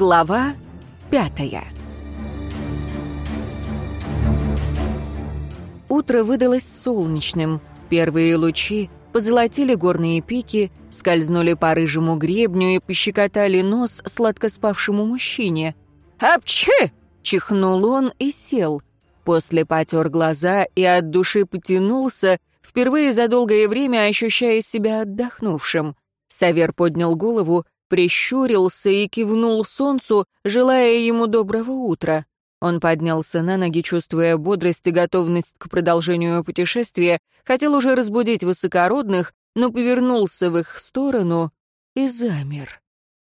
Глава пятая Утро выдалось солнечным. Первые лучи позолотили горные пики, скользнули по рыжему гребню и пощекотали нос сладко спавшему мужчине. «Апчхи!» — чихнул он и сел. После потер глаза и от души потянулся, впервые за долгое время ощущая себя отдохнувшим. Савер поднял голову, прищурился и кивнул солнцу, желая ему доброго утра. Он поднялся на ноги, чувствуя бодрость и готовность к продолжению путешествия, хотел уже разбудить высокородных, но повернулся в их сторону и замер.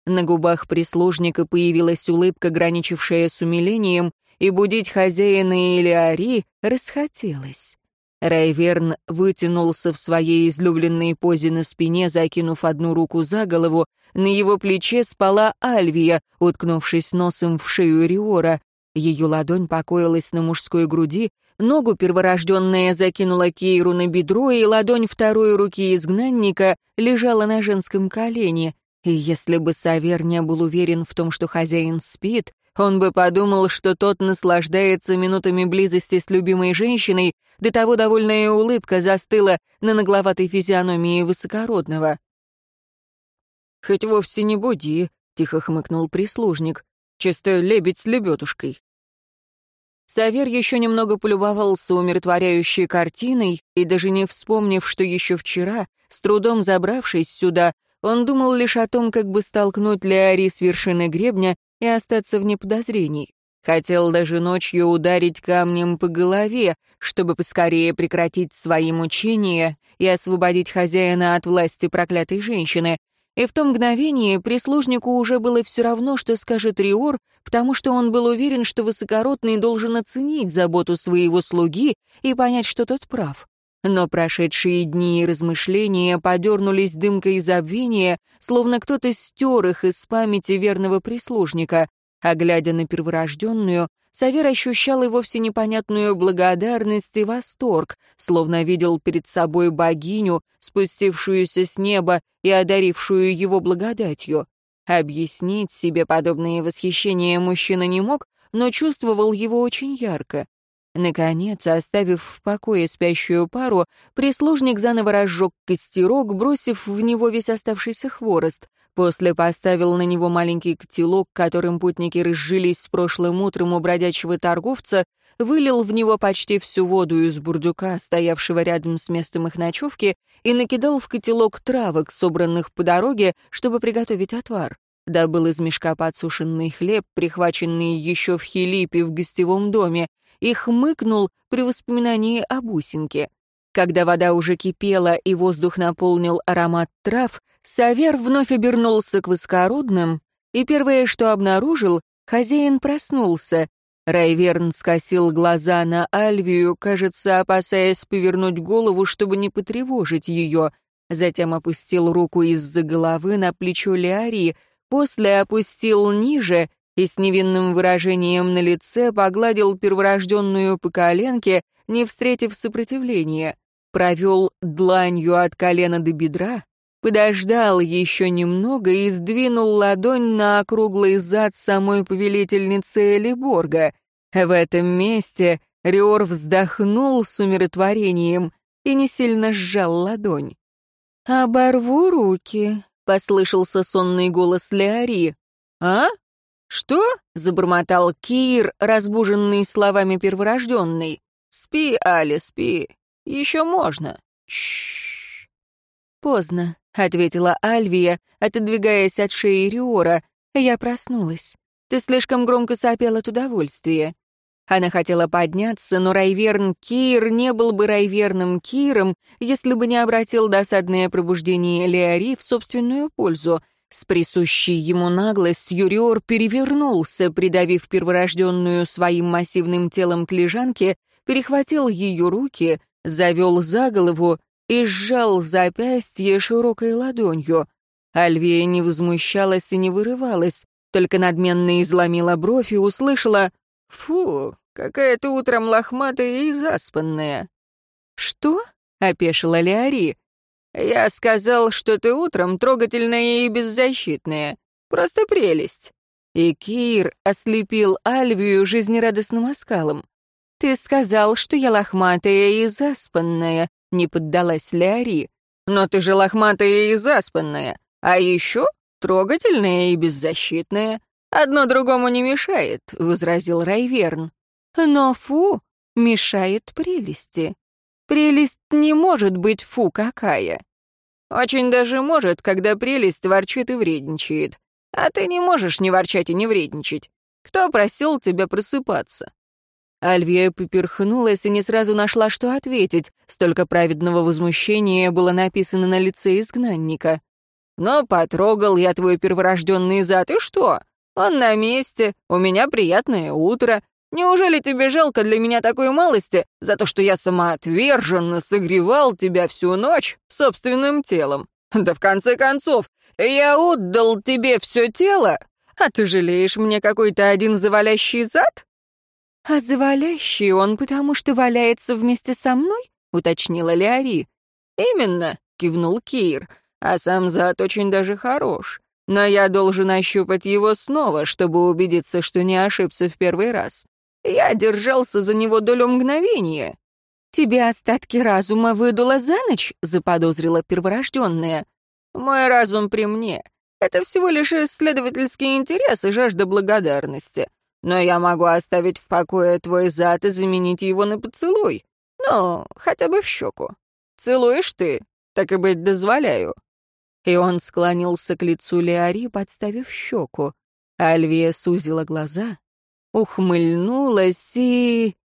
На губах прислужника появилась улыбка, граничившая с умилением, и будить хозяина или Ари расхотелось. Райверн вытянулся в своей излюбленной позе на спине, закинув одну руку за голову. На его плече спала Альвия, уткнувшись носом в шею Риора. Ее ладонь покоилась на мужской груди, ногу перворожденная закинула Кейру на бедро, и ладонь второй руки изгнанника лежала на женском колене. И если бы Савер не был уверен в том, что хозяин спит, он бы подумал, что тот наслаждается минутами близости с любимой женщиной, до того довольная улыбка застыла на нагловатой физиономии высокородного. «Хоть вовсе не буди», — тихо хмыкнул прислужник. «Чисто лебедь с лебедушкой». Савер еще немного полюбовался умиротворяющей картиной и, даже не вспомнив, что еще вчера, с трудом забравшись сюда, он думал лишь о том, как бы столкнуть Леари с вершины гребня и остаться вне подозрений. Хотел даже ночью ударить камнем по голове, чтобы поскорее прекратить свои мучения и освободить хозяина от власти проклятой женщины. И в том мгновении прислужнику уже было все равно, что скажет Риор, потому что он был уверен, что высокородный должен оценить заботу своего слуги и понять, что тот прав. Но прошедшие дни и размышления подернулись дымкой забвения, словно кто-то стер их из памяти верного прислужника. А глядя на перворожденную, Савер ощущал и вовсе непонятную благодарность и восторг, словно видел перед собой богиню, спустившуюся с неба и одарившую его благодатью. Объяснить себе подобные восхищения мужчина не мог, но чувствовал его очень ярко. Наконец, оставив в покое спящую пару, прислужник заново разжег костерок, бросив в него весь оставшийся хворост. После поставил на него маленький котелок, которым путники разжились с прошлым утром у бродячего торговца, вылил в него почти всю воду из бурдюка, стоявшего рядом с местом их ночевки, и накидал в котелок травок, собранных по дороге, чтобы приготовить отвар. Добыл из мешка подсушенный хлеб, прихваченный еще в Хилипе в гостевом доме, и хмыкнул при воспоминании о бусинке. Когда вода уже кипела и воздух наполнил аромат трав, Савер вновь обернулся к высокородным, и первое, что обнаружил, хозяин проснулся. Райверн скосил глаза на Альвию, кажется, опасаясь повернуть голову, чтобы не потревожить ее. Затем опустил руку из-за головы на плечо Леари, после опустил ниже и с невинным выражением на лице погладил перворожденную по коленке, не встретив сопротивления, провел дланью от колена до бедра, подождал еще немного и сдвинул ладонь на округлый зад самой повелительницы Элиборга. В этом месте Риор вздохнул с умиротворением и не сильно сжал ладонь. «Оборву руки», — послышался сонный голос Леари. «А?» «Что?» — забормотал Кир, разбуженный словами перворожденный. «Спи, Али, спи. Еще можно. Чш. «Поздно», — ответила Альвия, отодвигаясь от шеи Риора. «Я проснулась. Ты слишком громко сопел от удовольствия». Она хотела подняться, но Райверн Кир не был бы Райверным Киром, если бы не обратил досадное пробуждение Леари в собственную пользу. С присущей ему наглостью Риор перевернулся, придавив перворожденную своим массивным телом к лежанке, перехватил ее руки, завел за голову и сжал запястье широкой ладонью. Альвия не возмущалась и не вырывалась, только надменно изломила бровь и услышала «Фу, какая ты утром лохматая и заспанная». «Что?» — опешила Леари. «Я сказал, что ты утром трогательная и беззащитная. Просто прелесть». И Кир ослепил Альвию жизнерадостным оскалом. «Ты сказал, что я лохматая и заспанная», — не поддалась Леари. «Но ты же лохматая и заспанная, а еще трогательная и беззащитная. Одно другому не мешает», — возразил Райверн. «Но фу, мешает прелести. Прелесть не может быть фу какая». «Очень даже может, когда прелесть ворчит и вредничает. А ты не можешь не ворчать и не вредничать. Кто просил тебя просыпаться?» Альвия поперхнулась и не сразу нашла, что ответить. Столько праведного возмущения было написано на лице изгнанника. «Но потрогал я твой перворожденный зад, и что? Он на месте, у меня приятное утро. Неужели тебе жалко для меня такой малости за то, что я самоотверженно согревал тебя всю ночь собственным телом? Да в конце концов, я отдал тебе все тело, а ты жалеешь мне какой-то один завалящий зад?» «А завалящий он потому, что валяется вместе со мной?» — уточнила Леари. «Именно», — кивнул Кир, — «а сам зад очень даже хорош. Но я должен ощупать его снова, чтобы убедиться, что не ошибся в первый раз. Я держался за него долю мгновения». «Тебе остатки разума выдуло за ночь?» — заподозрила перворожденная. «Мой разум при мне. Это всего лишь исследовательский интерес и жажда благодарности. Но я могу оставить в покое твой зад и заменить его на поцелуй. Ну, хотя бы в щеку. Целуешь ты, так и быть дозволяю». И он склонился к лицу Леари, подставив щеку. Альвия сузила глаза, ухмыльнулась и...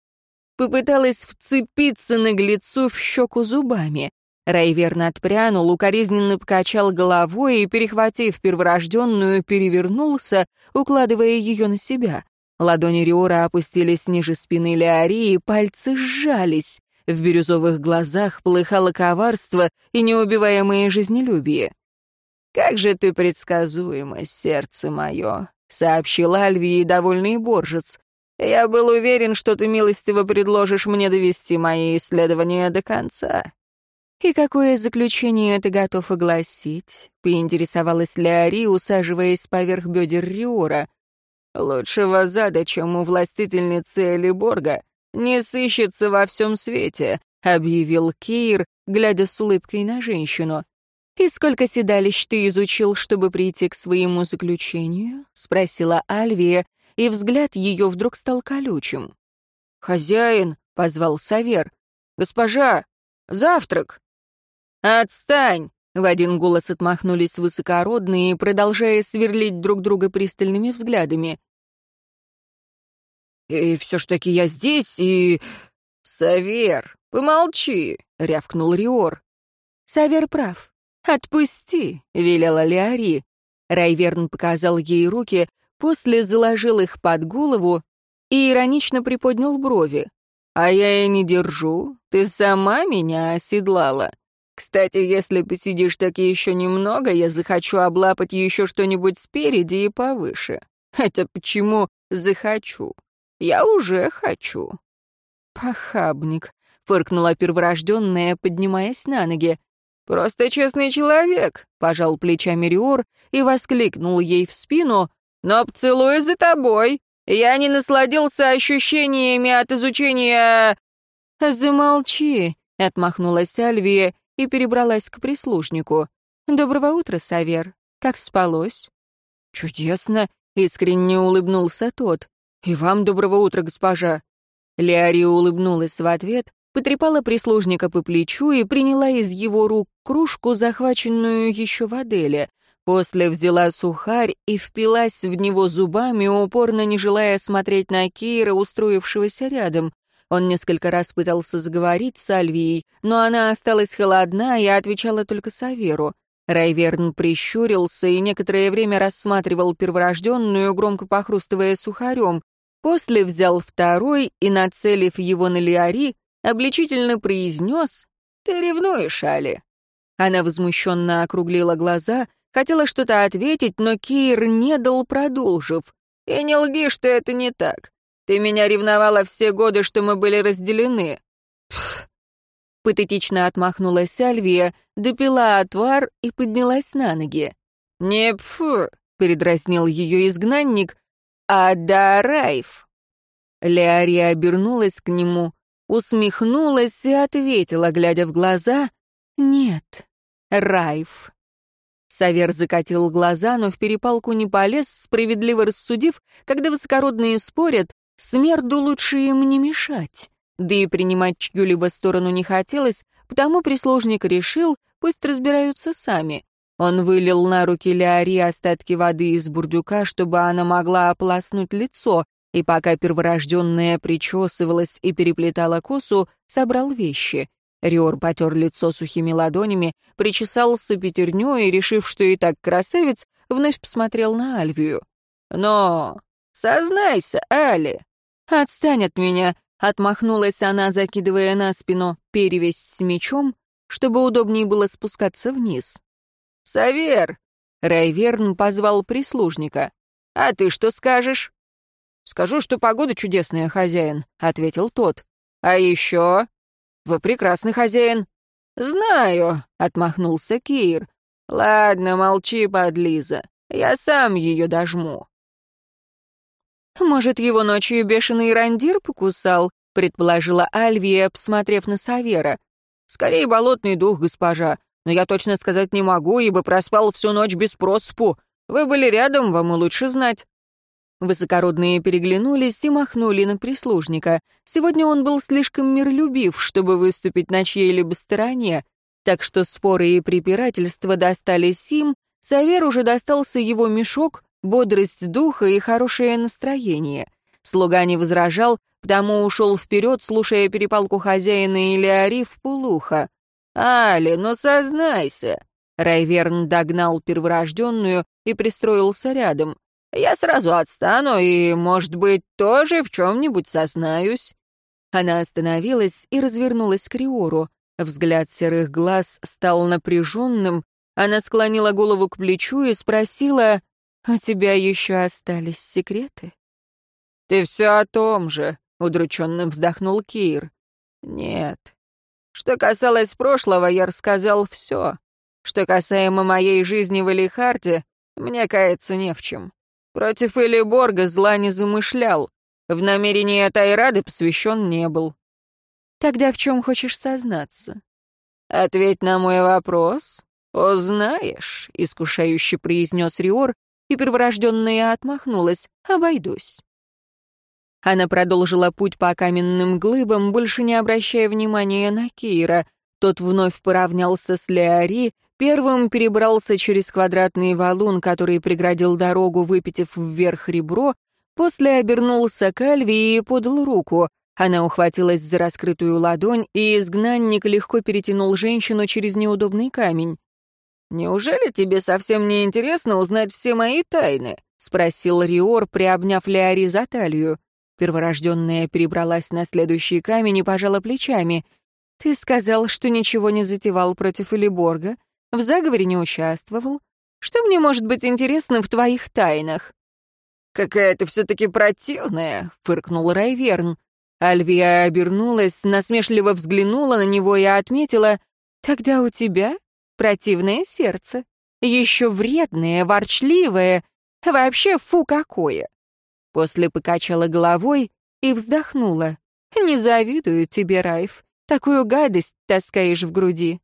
Попыталась вцепиться наглецу в щеку зубами. Райверн отпрянул, укоризненно покачал головой и, перехватив перворожденную, перевернулся, укладывая ее на себя. Ладони Риора опустились ниже спины Леари, и пальцы сжались. В бирюзовых глазах полыхало коварство и неубиваемое жизнелюбие. «Как же ты предсказуема, сердце мое!» — сообщил Альвии довольный боржец. «Я был уверен, что ты милостиво предложишь мне довести мои исследования до конца». «И какое заключение ты готов огласить?» — поинтересовалась Леари, усаживаясь поверх бедер Риора. Лучшего зада, чем у властительницы Элиборга, не сыщется во всем свете», — объявил Кир, глядя с улыбкой на женщину. «И сколько седалищ ты изучил, чтобы прийти к своему заключению?» — спросила Альвия, и взгляд ее вдруг стал колючим. «Хозяин», — позвал Савер, — «госпожа, завтрак!» «Отстань!» — в один голос отмахнулись высокородные, продолжая сверлить друг друга пристальными взглядами. «И все ж таки я здесь, и...» «Савер, помолчи!» — рявкнул Риор. «Савер прав. Отпусти!» — велела Леари. Райверн показал ей руки, после заложил их под голову и иронично приподнял брови. «А я и не держу. Ты сама меня оседлала. Кстати, если посидишь так еще немного, я захочу облапать еще что-нибудь спереди и повыше. Хотя почему захочу? Я уже хочу». «Похабник», — фыркнула перворожденная, поднимаясь на ноги. «Просто честный человек», — пожал плечами Риор и воскликнул ей в спину. «Но поцелуй за тобой. Я не насладился ощущениями от изучения...» «Замолчи», — отмахнулась Альвия и перебралась к прислужнику. «Доброго утра, Савер. Как спалось?» «Чудесно», — искренне улыбнулся тот. «И вам доброго утра, госпожа». Леари улыбнулась в ответ, потрепала прислужника по плечу и приняла из его рук кружку, захваченную еще в Аделе. После взяла сухарь и впилась в него зубами, упорно не желая смотреть на Кейра, устроившегося рядом. Он несколько раз пытался заговорить с Альвией, но она осталась холодна и отвечала только Саверу. Райверн прищурился и некоторое время рассматривал перворожденную, громко похрустывая сухарем. После взял второй и, нацелив его на Лиари, обличительно произнес «Ты ревнуешь, Али». Она возмущенно округлила глаза, хотела что-то ответить, но Кир не дал, продолжив. «И не лги, что это не так. Ты меня ревновала все годы, что мы были разделены». Пф. Патетично отмахнулась Альвия, допила отвар и поднялась на ноги. «Не пфу, — передразнил ее изгнанник. «А да, Райф». Леария обернулась к нему, усмехнулась и ответила, глядя в глаза, «Нет, Райф». Савер закатил глаза, но в перепалку не полез, справедливо рассудив, когда высокородные спорят, смерду лучше им не мешать. Да и принимать чью-либо сторону не хотелось, потому прислужник решил, пусть разбираются сами. Он вылил на руки Леари остатки воды из бурдюка, чтобы она могла ополоснуть лицо, и пока перворожденная причесывалась и переплетала косу, собрал вещи. Риор потер лицо сухими ладонями, причесался пятерней и, решив, что и так красавец, вновь посмотрел на Альвию. «Но, сознайся, Али!» «Отстань от меня!» — отмахнулась она, закидывая на спину перевесь с мечом, чтобы удобнее было спускаться вниз. «Савер!» — Райверн позвал прислужника. «А ты что скажешь?» «Скажу, что погода чудесная, хозяин», — ответил тот. «А еще?» «Вы прекрасный хозяин». «Знаю», — отмахнулся Кир. «Ладно, молчи, подлиза. Я сам ее дожму». «Может, его ночью бешеный рандир покусал?» — предположила Альвия, посмотрев на Савера. «Скорее болотный дух, госпожа но я точно сказать не могу, ибо проспал всю ночь без проспу. Вы были рядом, вам и лучше знать». Высокородные переглянулись и махнули на прислужника. Сегодня он был слишком миролюбив, чтобы выступить на чьей-либо стороне, так что споры и препирательства достались им, Савер уже достался его мешок, бодрость духа и хорошее настроение. Слуга не возражал, потому ушел вперед, слушая перепалку хозяина или Ари в полуха. «Али, ну сознайся!» Райверн догнал перворожденную и пристроился рядом. «Я сразу отстану и, может быть, тоже в чем-нибудь сознаюсь». Она остановилась и развернулась к Риору. Взгляд серых глаз стал напряженным. Она склонила голову к плечу и спросила, «У тебя еще остались секреты?» «Ты все о том же», — удрученно вздохнул Кир. «Нет, что касалось прошлого, я рассказал все. Что касаемо моей жизни в Элихарте, мне каяться не в чем. Против Элиборга зла не замышлял. В намерении Атайрады посвящен не был. Тогда в чем хочешь сознаться? Ответь на мой вопрос. Узнаешь, искушающе произнес Риор, и перворожденная отмахнулась. Обойдусь. Она продолжила путь по каменным глыбам, больше не обращая внимания на Кира. Тот вновь поравнялся с Леари, первым перебрался через квадратный валун, который преградил дорогу, выпитив вверх ребро, после обернулся к Альви и подал руку. Она ухватилась за раскрытую ладонь, и изгнанник легко перетянул женщину через неудобный камень. «Неужели тебе совсем не интересно узнать все мои тайны?» — спросил Риор, приобняв Леари за талию. Перворожденная перебралась на следующий камень и пожала плечами. «Ты сказал, что ничего не затевал против Элиборга, в заговоре не участвовал. Что мне может быть интересно в твоих тайнах?» «Какая ты все-таки противная!» — фыркнул Райверн. Альвия обернулась, насмешливо взглянула на него и отметила, «Тогда у тебя противное сердце, еще вредное, ворчливое, вообще фу какое!» После покачала головой и вздохнула. «Не завидую тебе, Райф. Такую гадость таскаешь в груди».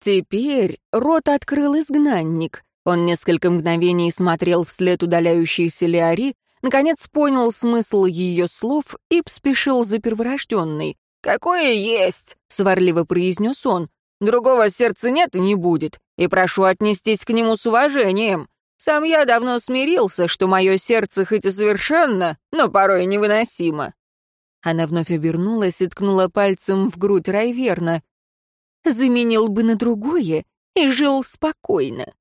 Теперь рот открыл изгнанник. Он несколько мгновений смотрел вслед удаляющейся Леари, наконец понял смысл ее слов и поспешил за перворожденной. «Какое есть!» — сварливо произнес он. «Другого сердца нет и не будет, и прошу отнестись к нему с уважением. Сам я давно смирился, что мое сердце хоть и совершенно, но порой невыносимо». Она вновь обернулась и ткнула пальцем в грудь Райверна. «Заменил бы на другое и жил спокойно».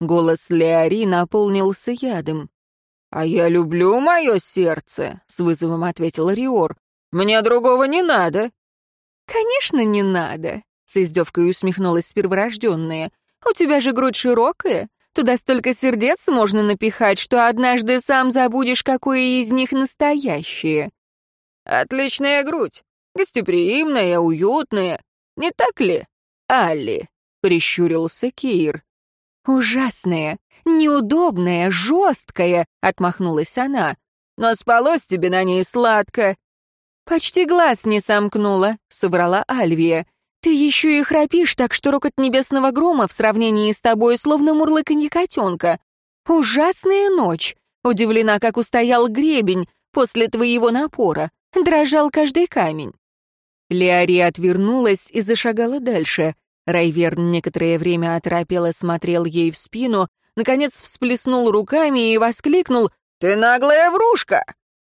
Голос Леари наполнился ядом. «А я люблю мое сердце», — с вызовом ответил Риор. «Мне другого не надо». «Конечно, не надо», — с издевкой усмехнулась перворожденная. «У тебя же грудь широкая, Туда столько сердец можно напихать, что однажды сам забудешь, какое из них настоящее. Отличная грудь, гостеприимная, уютная. Не так ли, Алли? Прищурился Кир. «Ужасное, неудобное, жесткое», — отмахнулась она. «Но спалось тебе на ней сладко». «Почти глаз не сомкнула», — соврала Альвия. «Ты еще и храпишь, так что рокот небесного грома в сравнении с тобой словно мурлыканье котенка. Ужасная ночь. Удивлена, как устоял гребень после твоего напора. Дрожал каждый камень». Леари отвернулась и зашагала дальше. Райверн некоторое время оторопело смотрел ей в спину, наконец всплеснул руками и воскликнул «Ты наглая врушка!»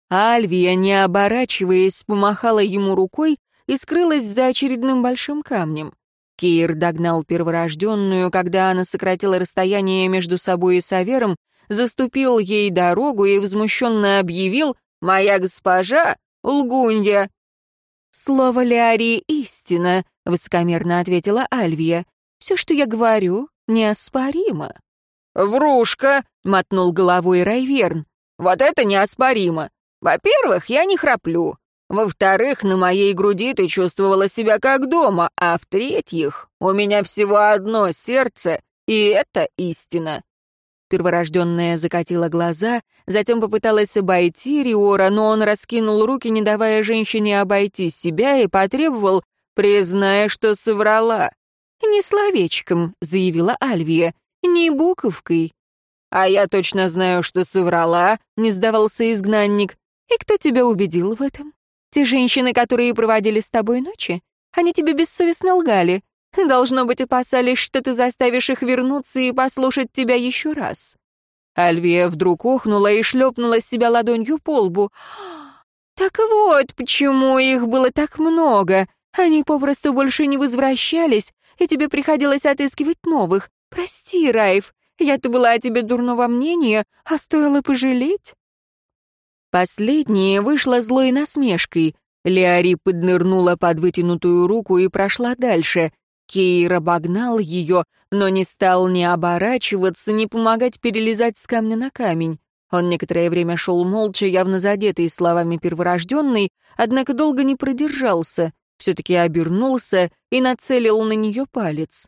Альвия, не оборачиваясь, помахала ему рукой и скрылась за очередным большим камнем. Кейр догнал перворожденную, когда она сократила расстояние между собой и Савером, заступил ей дорогу и возмущенно объявил «Моя госпожа — лгунья!» «Слово Леарии истина», — высокомерно ответила Альвия. «Все, что я говорю, неоспоримо». «Врушка!» — мотнул головой Райверн. «Вот это неоспоримо! Во-первых, я не храплю. Во-вторых, на моей груди ты чувствовала себя как дома, а в-третьих, у меня всего одно сердце, и это истина». Перворожденная закатила глаза, затем попыталась обойти Риора, но он раскинул руки, не давая женщине обойти себя, и потребовал, призная, что соврала. «Не словечком», — заявила Альвия, — «не буковкой». «А я точно знаю, что соврала», — не сдавался изгнанник. «И кто тебя убедил в этом? Те женщины, которые проводили с тобой ночи? Они тебе бессовестно лгали. Должно быть, опасались, что ты заставишь их вернуться и послушать тебя еще раз». Альвия вдруг охнула и шлепнула себя ладонью по лбу. «Так вот, почему их было так много. Они попросту больше не возвращались, и тебе приходилось отыскивать новых. Прости, Райф, я-то была о тебе дурного мнения, а стоило пожалеть». Последняя вышла злой насмешкой. Леари поднырнула под вытянутую руку и прошла дальше. Кейр обогнал ее, но не стал ни оборачиваться, ни помогать перелезать с камня на камень. Он некоторое время шел молча, явно задетый словами перворожденной, однако долго не продержался, все-таки обернулся и нацелил на нее палец.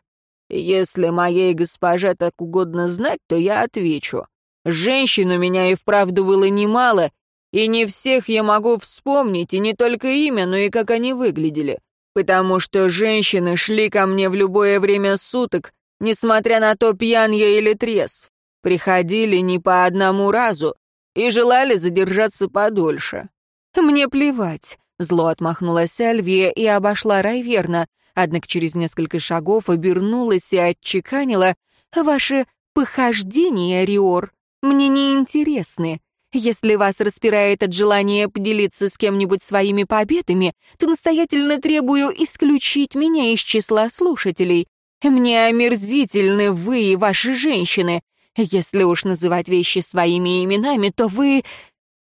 «Если моей госпоже так угодно знать, то я отвечу. Женщин у меня и вправду было немало, и не всех я могу вспомнить, и не только имя, но и как они выглядели потому что женщины шли ко мне в любое время суток, несмотря на то, пьян я или трезв, приходили не по одному разу и желали задержаться подольше. «Мне плевать», — зло отмахнулась Альвия и обошла Райверна, однако через несколько шагов обернулась и отчеканила «Ваши похождения, Риор, мне не интересны. Если вас распирает от желания поделиться с кем-нибудь своими победами, то настоятельно требую исключить меня из числа слушателей. Мне омерзительны вы и ваши женщины. Если уж называть вещи своими именами, то вы...»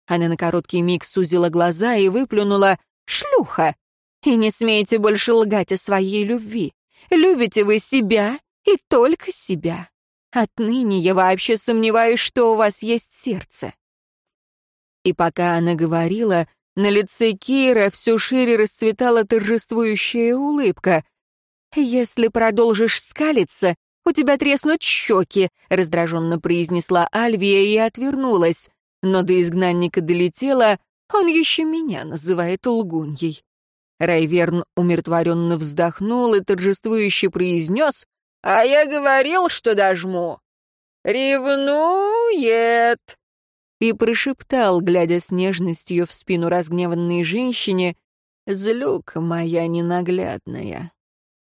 Она на короткий миг сузила глаза и выплюнула «шлюха». «И не смейте больше лгать о своей любви. Любите вы себя и только себя. Отныне я вообще сомневаюсь, что у вас есть сердце. И пока она говорила, на лице Кира все шире расцветала торжествующая улыбка. «Если продолжишь скалиться, у тебя треснут щеки», — раздраженно произнесла Альвия и отвернулась. Но до изгнанника долетела, он еще меня называет лгуньей. Райверн умиротворенно вздохнул и торжествующе произнес, «А я говорил, что дожму. Ревнует!» И прошептал, глядя с нежностью в спину разгневанной женщине, «Злюка моя ненаглядная».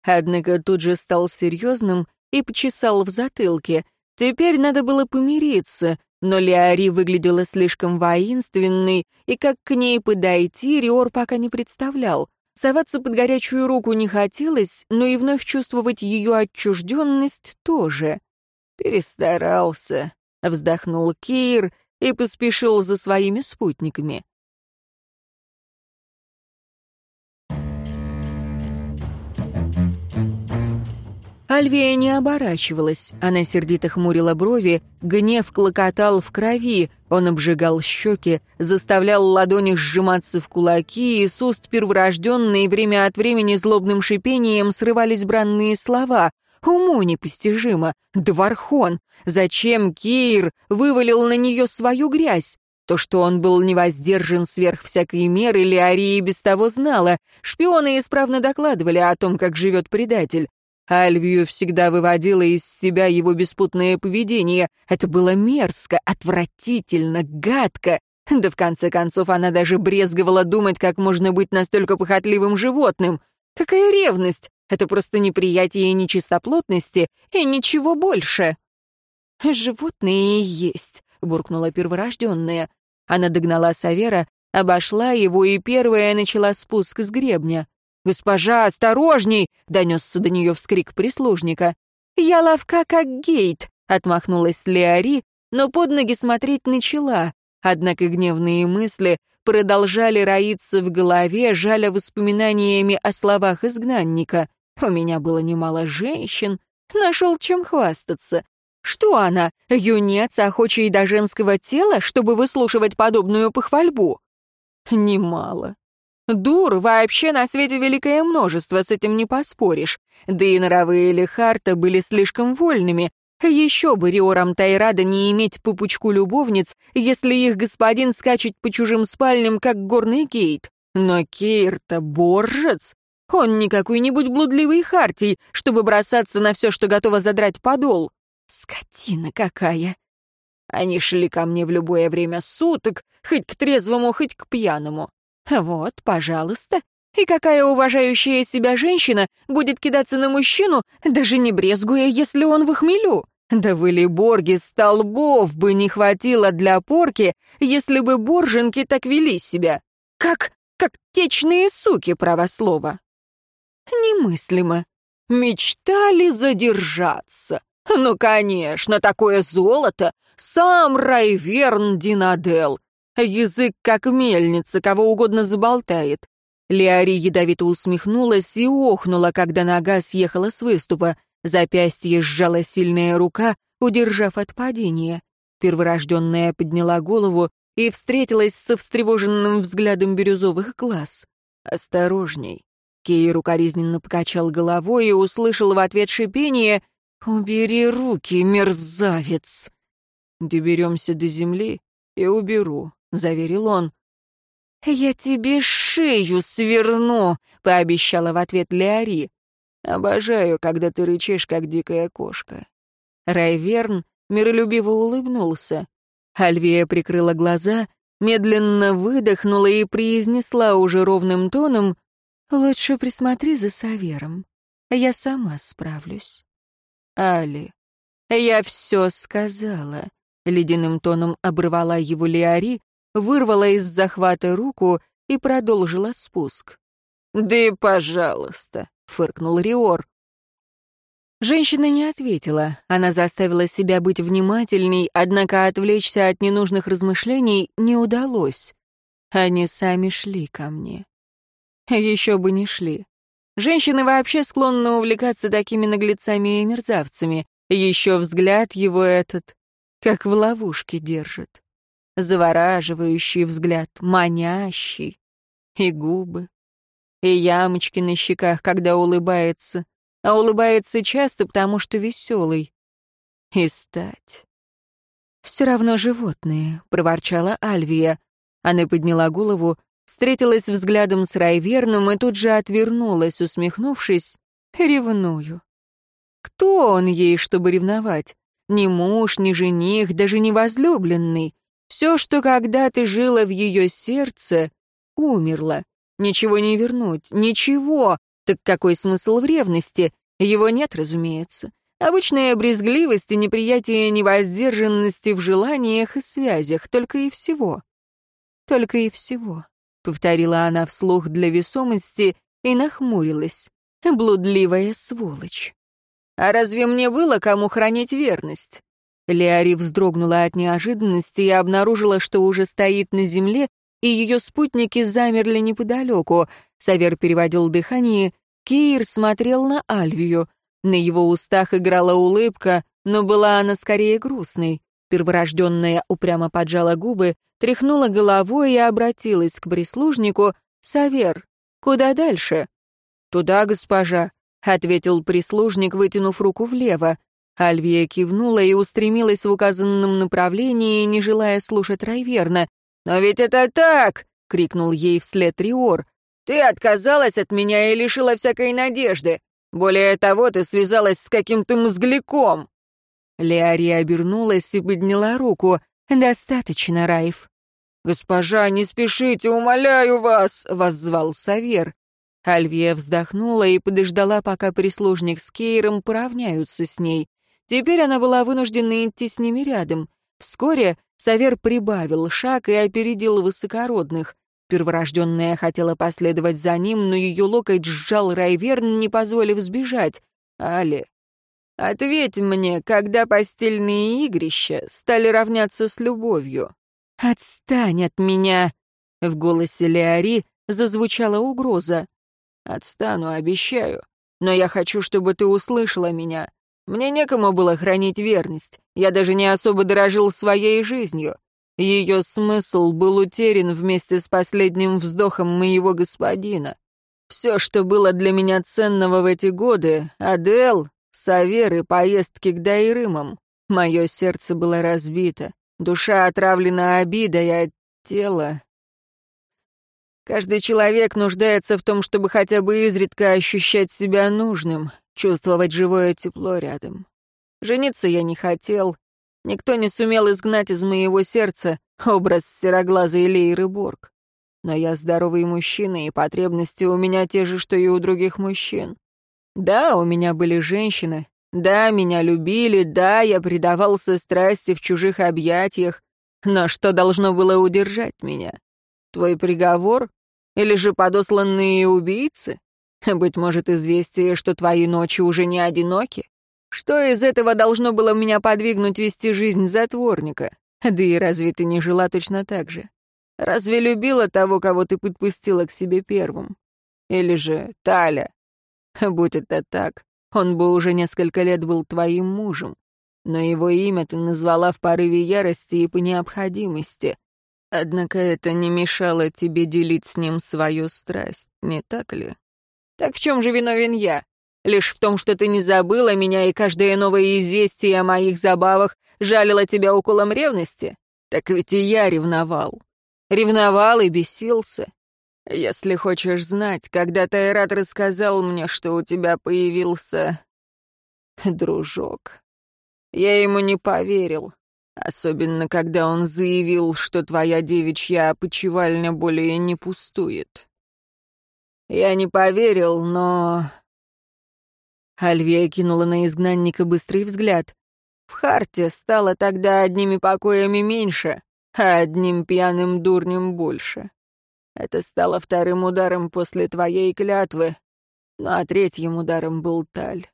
Однако тут же стал серьезным и почесал в затылке. Теперь надо было помириться, но Леари выглядела слишком воинственной, и как к ней подойти, Риор пока не представлял. Соваться под горячую руку не хотелось, но и вновь чувствовать ее отчужденность тоже. «Перестарался», — вздохнул Кейр и поспешил за своими спутниками. Альвия не оборачивалась, она сердито хмурила брови, гнев клокотал в крови, он обжигал щеки, заставлял ладони сжиматься в кулаки, и с уст перворожденной время от времени злобным шипением срывались бранные слова. Уму непостижимо. Двархон. Зачем Кейр вывалил на нее свою грязь? То, что он был невоздержан сверх всякой меры, Леария без того знала. Шпионы исправно докладывали о том, как живет предатель. Альвию всегда выводило из себя его беспутное поведение. Это было мерзко, отвратительно, гадко. Да в конце концов она даже брезговала думать, как можно быть настолько похотливым животным. Какая ревность! Это просто неприятие нечистоплотности и ничего больше. «Животные есть», — буркнула перворожденная. Она догнала Савера, обошла его и первая начала спуск с гребня. «Госпожа, осторожней!» — донесся до нее вскрик прислужника. «Я ловка, как гейт», — отмахнулась Леари, но под ноги смотреть начала. Однако гневные мысли продолжали роиться в голове, жаля воспоминаниями о словах изгнанника. У меня было немало женщин, нашел чем хвастаться. Что она, юнец, охочий до женского тела, чтобы выслушивать подобную похвальбу? Немало. Дур вообще на свете великое множество, с этим не поспоришь. Да и норовые Лехарта были слишком вольными. Еще бы Риорам Тайрада не иметь по пучку любовниц, если их господин скачет по чужим спальням, как горный Кейт. Но Кейр-то боржец. Он не какой-нибудь блудливый Хартий, чтобы бросаться на все, что готово задрать подол. Скотина какая! Они шли ко мне в любое время суток, хоть к трезвому, хоть к пьяному. Вот, пожалуйста. И какая уважающая себя женщина будет кидаться на мужчину, даже не брезгуя, если он в хмелю? Да в Элиборге столбов бы не хватило для порки, если бы борженки так вели себя. Как, как течные суки, правослова. Немыслимо. Мечтали задержаться. Ну, конечно, такое золото. Сам Райверн Динадел. Язык как мельница, кого угодно заболтает. Леари ядовито усмехнулась и охнула, когда нога съехала с выступа. Запястье сжала сильная рука, удержав от падения. Перворожденная подняла голову и встретилась со встревоженным взглядом бирюзовых глаз. «Осторожней». Кейр укоризненно покачал головой и услышал в ответ шипение — «Убери руки, мерзавец!» «Доберемся до земли и уберу», — заверил он. «Я тебе шею сверну», — пообещала в ответ Леари. «Обожаю, когда ты рычишь, как дикая кошка». Райверн миролюбиво улыбнулся. Альвия прикрыла глаза, медленно выдохнула и произнесла уже ровным тоном, «Лучше присмотри за Савером. Я сама справлюсь». Али, я все сказала. Ледяным тоном обрывала его Леари, вырвала из захвата руку и продолжила спуск. «Да и пожалуйста», — фыркнул Риор. Женщина не ответила. Она заставила себя быть внимательней, однако отвлечься от ненужных размышлений не удалось. Они сами шли ко мне. Еще бы не шли. Женщины вообще склонны увлекаться такими наглецами и мерзавцами. Еще взгляд его этот, как в ловушке держит. Завораживающий взгляд, манящий. И губы, и ямочки на щеках, когда улыбается. А улыбается часто, потому что веселый. И стать. «Все равно животные», — проворчала Альвия. Она подняла голову встретилась взглядом с Райверном и тут же отвернулась, усмехнувшись. «Ревную». Кто он ей, чтобы ревновать? Ни муж, ни жених, даже не возлюбленный. Все, что когда-то жило в ее сердце, умерло. Ничего не вернуть, ничего. Так какой смысл в ревности? Его нет, разумеется. Обычная брезгливость и неприятие невоздержанности в желаниях и связях, только и всего. Только и всего повторила она вслух для весомости и нахмурилась. Блудливая сволочь. А разве мне было кому хранить верность? Леари вздрогнула от неожиданности и обнаружила, что уже стоит на земле, и ее спутники замерли неподалеку. Савер переводил дыхание, Кейр смотрел на Альвию. На его устах играла улыбка, но была она скорее грустной. Перворожденная упрямо поджала губы, тряхнула головой и обратилась к прислужнику. «Савер, куда дальше?» «Туда, госпожа. — ответил прислужник, вытянув руку влево. Альвия кивнула и устремилась в указанном направлении, не желая слушать Райверна. «Но ведь это так!» — крикнул ей вслед Риор. «Ты отказалась от меня и лишила всякой надежды. Более того, ты связалась с каким-то мозгляком». Леария обернулась и подняла руку. «Достаточно, Райф». «Госпожа, не спешите, умоляю вас!» — воззвал Савер. Альвия вздохнула и подождала, пока прислужник с Кейром поравняются с ней. Теперь она была вынуждена идти с ними рядом. Вскоре Савер прибавил шаг и опередил высокородных. Перворожденная хотела последовать за ним, но ее локоть сжал Райверн, не позволив сбежать. «Али, ответь мне, когда постельные игрища стали равняться с любовью?» «Отстань от меня!» В голосе Леари зазвучала угроза. «Отстану, обещаю. Но я хочу, чтобы ты услышала меня. Мне некому было хранить верность. Я даже не особо дорожил своей жизнью. Ее смысл был утерян вместе с последним вздохом моего господина. Все, что было для меня ценного в эти годы — Адел, Савер и поездки к Дайрымам. Мое сердце было разбито, душа отравлена обидой, а тело... Каждый человек нуждается в том, чтобы хотя бы изредка ощущать себя нужным, чувствовать живое тепло рядом. Жениться я не хотел. Никто не сумел изгнать из моего сердца образ сероглазой Лейры Борг. Но я здоровый мужчина, и потребности у меня те же, что и у других мужчин. Да, у меня были женщины. Да, меня любили. Да, я предавался страсти в чужих объятиях. Но что должно было удержать меня? Твой приговор? Или же подосланные убийцы? Быть может, известие, что твои ночи уже не одиноки? Что из этого должно было меня подвигнуть вести жизнь затворника? Да и разве ты не жила точно так же? Разве любила того, кого ты подпустила к себе первым? Или же Таля? Будь это так, он бы уже несколько лет был твоим мужем. Но его имя ты назвала в порыве ярости и по необходимости. Однако это не мешало тебе делить с ним свою страсть, не так ли? Так в чем же виновен я? Лишь в том, что ты не забыла меня, и каждое новое известие о моих забавах жалило тебя уколом ревности? Так ведь и я ревновал. Ревновал и бесился. Если хочешь знать, когда Тайрат рассказал мне, что у тебя появился... дружок, я ему не поверил. Особенно, когда он заявил, что твоя девичья опочивальня более не пустует. Я не поверил, но... Альвия кинула на изгнанника быстрый взгляд. В Харте стало тогда одними покоями меньше, а одним пьяным дурнем больше. Это стало вторым ударом после твоей клятвы, ну а третьим ударом был Таль.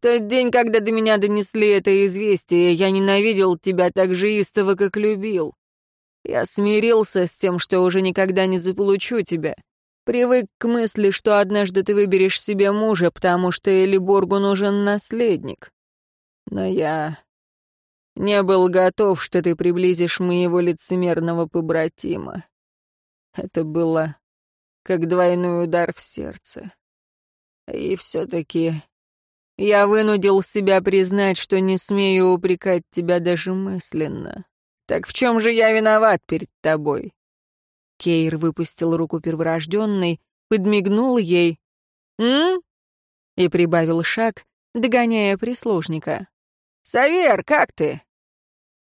Тот день, когда до меня донесли это известие, я ненавидел тебя так же истово, как любил. Я смирился с тем, что уже никогда не заполучу тебя. Привык к мысли, что однажды ты выберешь себе мужа, потому что Элиборгу нужен наследник. Но я не был готов, что ты приблизишь моего лицемерного побратима. Это было как двойной удар в сердце. И все-таки я вынудил себя признать, что не смею упрекать тебя даже мысленно. Так в чем же я виноват перед тобой? Кейр выпустил руку перворожденной, подмигнул ей. «М?» и прибавил шаг, догоняя прислужника. «Савер, как ты?»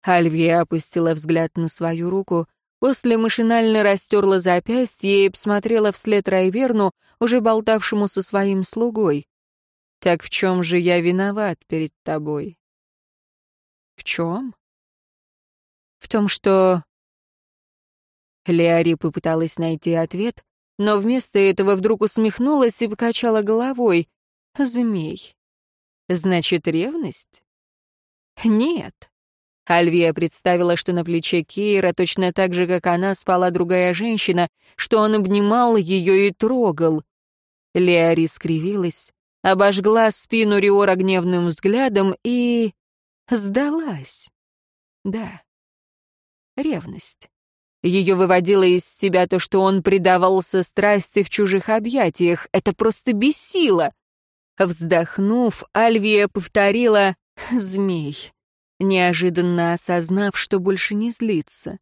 Альвия опустила взгляд на свою руку, после машинально растерла запястье и посмотрела вслед Райверну, уже болтавшему со своим слугой. «Так в чем же я виноват перед тобой?» «В чем?» «В том, что Леари попыталась найти ответ, но вместо этого вдруг усмехнулась и покачала головой. «Змей. Значит, ревность?» «Нет». Альвия представила, что на плече Кейра точно так же, как она, спала другая женщина, что он обнимал ее и трогал. Леари скривилась, обожгла спину Риора гневным взглядом и... сдалась. Да, ревность. Ее выводило из себя то, что он предавался страсти в чужих объятиях. Это просто бесило. Вздохнув, Альвия повторила «змей», неожиданно осознав, что больше не злится.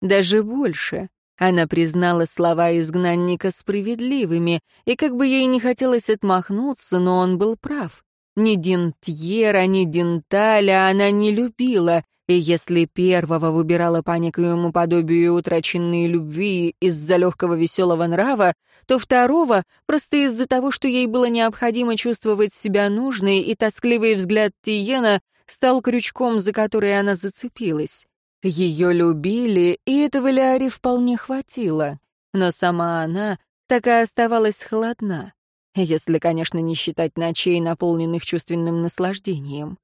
Даже больше. Она признала слова изгнанника справедливыми, и как бы ей не хотелось отмахнуться, но он был прав. Ни Динтьера, ни Динталя она не любила, и если первого выбирала по некоему подобию утраченной любви из-за легкого веселого нрава, то второго — просто из-за того, что ей было необходимо чувствовать себя нужной, и тоскливый взгляд Тиена стал крючком, за который она зацепилась. Ее любили, и этого Ляри вполне хватило. Но сама она так и оставалась холодна, если, конечно, не считать ночей, наполненных чувственным наслаждением.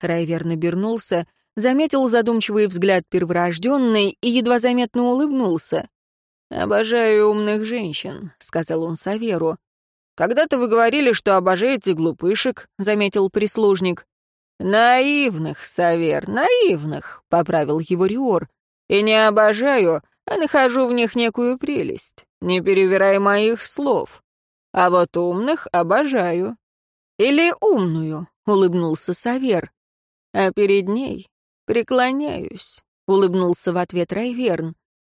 Райвер набернулся, заметил задумчивый взгляд перворожденной и едва заметно улыбнулся. «Обожаю умных женщин», — сказал он Саверу. «Когда-то вы говорили, что обожаете глупышек», — заметил прислужник. «Наивных, Савер, наивных», — поправил его Риор. «И не обожаю, а нахожу в них некую прелесть. Не перевирай моих слов. А вот умных обожаю». «Или умную», — улыбнулся Савер. «А перед ней преклоняюсь», — улыбнулся в ответ Райверн.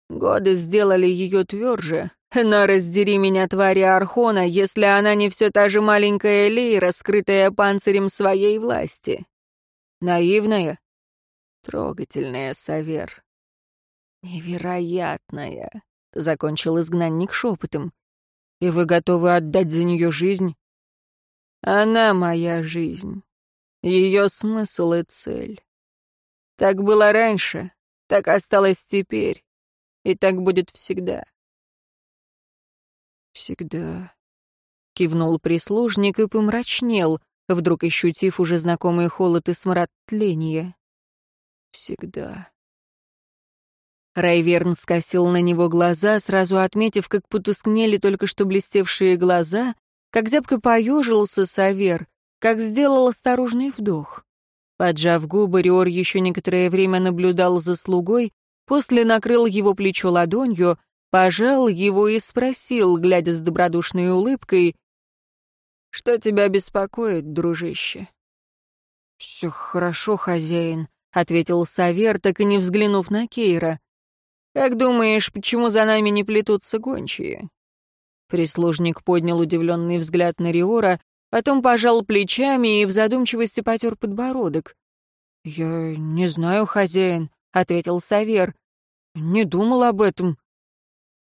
«Годы сделали ее тверже, но раздери меня, твари Архона, если она не все та же маленькая Лейра, скрытая панцирем своей власти. Наивная? Трогательная, Савер. Невероятная, — закончил изгнанник шепотом. И вы готовы отдать за нее жизнь? Она моя жизнь. Ее смысл и цель. Так было раньше, так осталось теперь, и так будет всегда всегда», — кивнул прислужник и помрачнел, вдруг ощутив уже знакомый холод и смрад тления. «Всегда». Райверн скосил на него глаза, сразу отметив, как потускнели только что блестевшие глаза, как зябко поежился Савер, как сделал осторожный вдох. Поджав губы, Риор еще некоторое время наблюдал за слугой, после накрыл его плечо ладонью, пожал его и спросил, глядя с добродушной улыбкой, «Что тебя беспокоит, дружище?» «Все хорошо, хозяин», — ответил Савер, так и не взглянув на Кейра. «Как думаешь, почему за нами не плетутся гончие?» Прислужник поднял удивленный взгляд на Риора, потом пожал плечами и в задумчивости потер подбородок. «Я не знаю, хозяин», — ответил Савер. «Не думал об этом.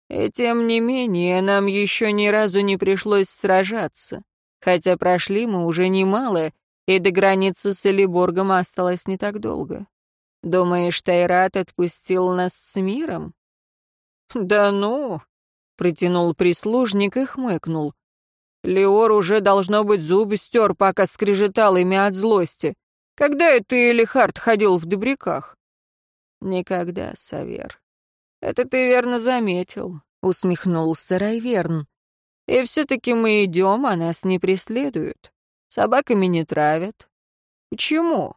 И тем не менее, нам еще ни разу не пришлось сражаться, хотя прошли мы уже немало, и до границы с Элиборгом осталось не так долго. Думаешь, Тайрат отпустил нас с миром? Да ну, протянул прислужник и хмыкнул. Леор уже, должно быть, зубы стер, пока скрежетал ими от злости. Когда это Элихард ходил в добряках? Никогда, Савер. «Это ты верно заметил», — усмехнулся Райверн. «И все-таки мы идем, а нас не преследуют. Собаками не травят. Почему?»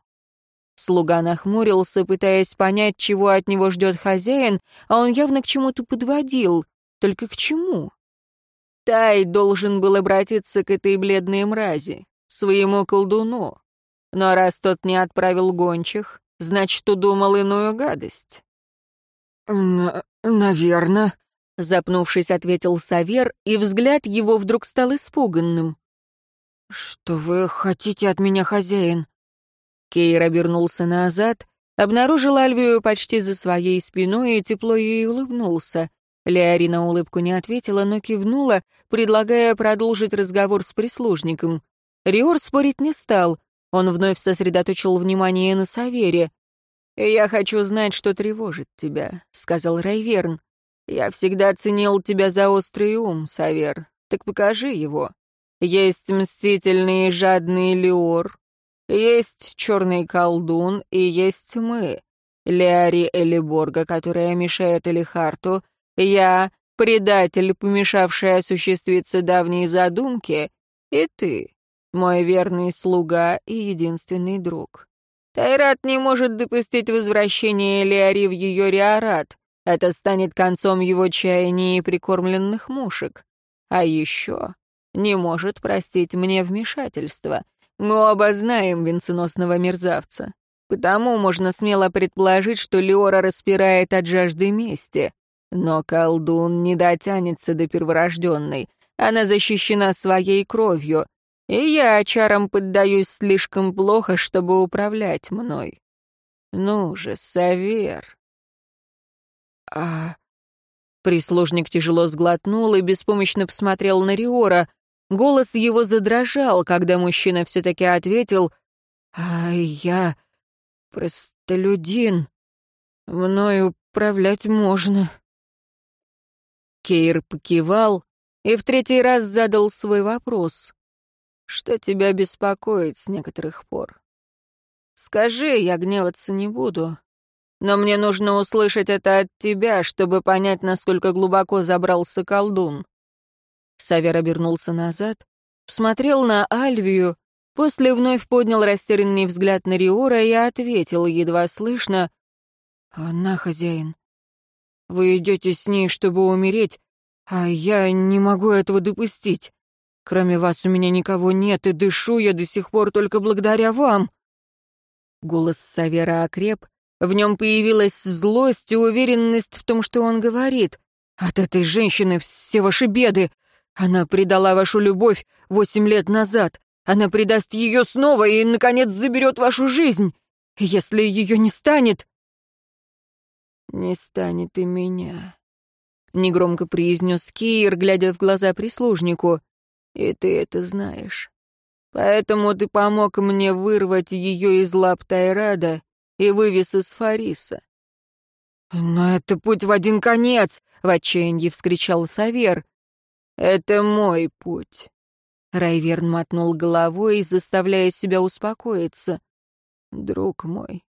Слуга нахмурился, пытаясь понять, чего от него ждет хозяин, а он явно к чему-то подводил. Только к чему? Тай должен был обратиться к этой бледной мрази, своему колдуну. Но раз тот не отправил гончих, значит, удумал иную гадость. «Наверно», — запнувшись, ответил Савер, и взгляд его вдруг стал испуганным. «Что вы хотите от меня, хозяин?» Кейр обернулся назад, обнаружил Альвию почти за своей спиной и тепло ей улыбнулся. Леорина улыбку не ответила, но кивнула, предлагая продолжить разговор с прислужником. Риор спорить не стал. Он вновь сосредоточил внимание на Савере. «Я хочу знать, что тревожит тебя», — сказал Райверн. «Я всегда ценил тебя за острый ум, Савер. Так покажи его. Есть мстительный и жадный Леор, есть черный колдун и есть мы, Леари Элиборга, которая мешает Элихарту, я, предатель, помешавший осуществиться давней задумке, и ты, мой верный слуга и единственный друг. Тайрат не может допустить возвращения Элиари в ее Риорат. Это станет концом его чаяний и прикормленных мушек. А еще не может простить мне вмешательство. Мы оба знаем венценосного мерзавца. Потому можно смело предположить, что Леора распирает от жажды мести. Но колдун не дотянется до перворожденной. Она защищена своей кровью. И я чарам поддаюсь слишком плохо, чтобы управлять мной. Ну же, Савер. А... Прислужник тяжело сглотнул и беспомощно посмотрел на Риора. Голос его задрожал, когда мужчина все-таки ответил «А я простолюдин. Мною управлять можно». Кейр покивал и в третий раз задал свой вопрос. «Что тебя беспокоит с некоторых пор?» «Скажи, я гневаться не буду. Но мне нужно услышать это от тебя, чтобы понять, насколько глубоко забрался колдун». Савер обернулся назад, посмотрел на Альвию, после вновь поднял растерянный взгляд на Риора и ответил едва слышно. «Она хозяин. Вы идете с ней, чтобы умереть, а я не могу этого допустить. Кроме вас у меня никого нет, и дышу я до сих пор только благодаря вам». Голос Савера окреп, в нем появилась злость и уверенность в том, что он говорит. «От этой женщины все ваши беды. Она предала вашу любовь восемь лет назад. Она предаст ее снова и, наконец, заберет вашу жизнь. Если ее не станет, «Не станет и меня», — негромко произнес Киир, глядя в глаза прислужнику. «И ты это знаешь. Поэтому ты помог мне вырвать ее из лап Тайрада и вывез из Фариса». «Но это путь в один конец!» — в отчаянии вскричал Савер. «Это мой путь». Райверн мотнул головой, заставляя себя успокоиться. «Друг мой,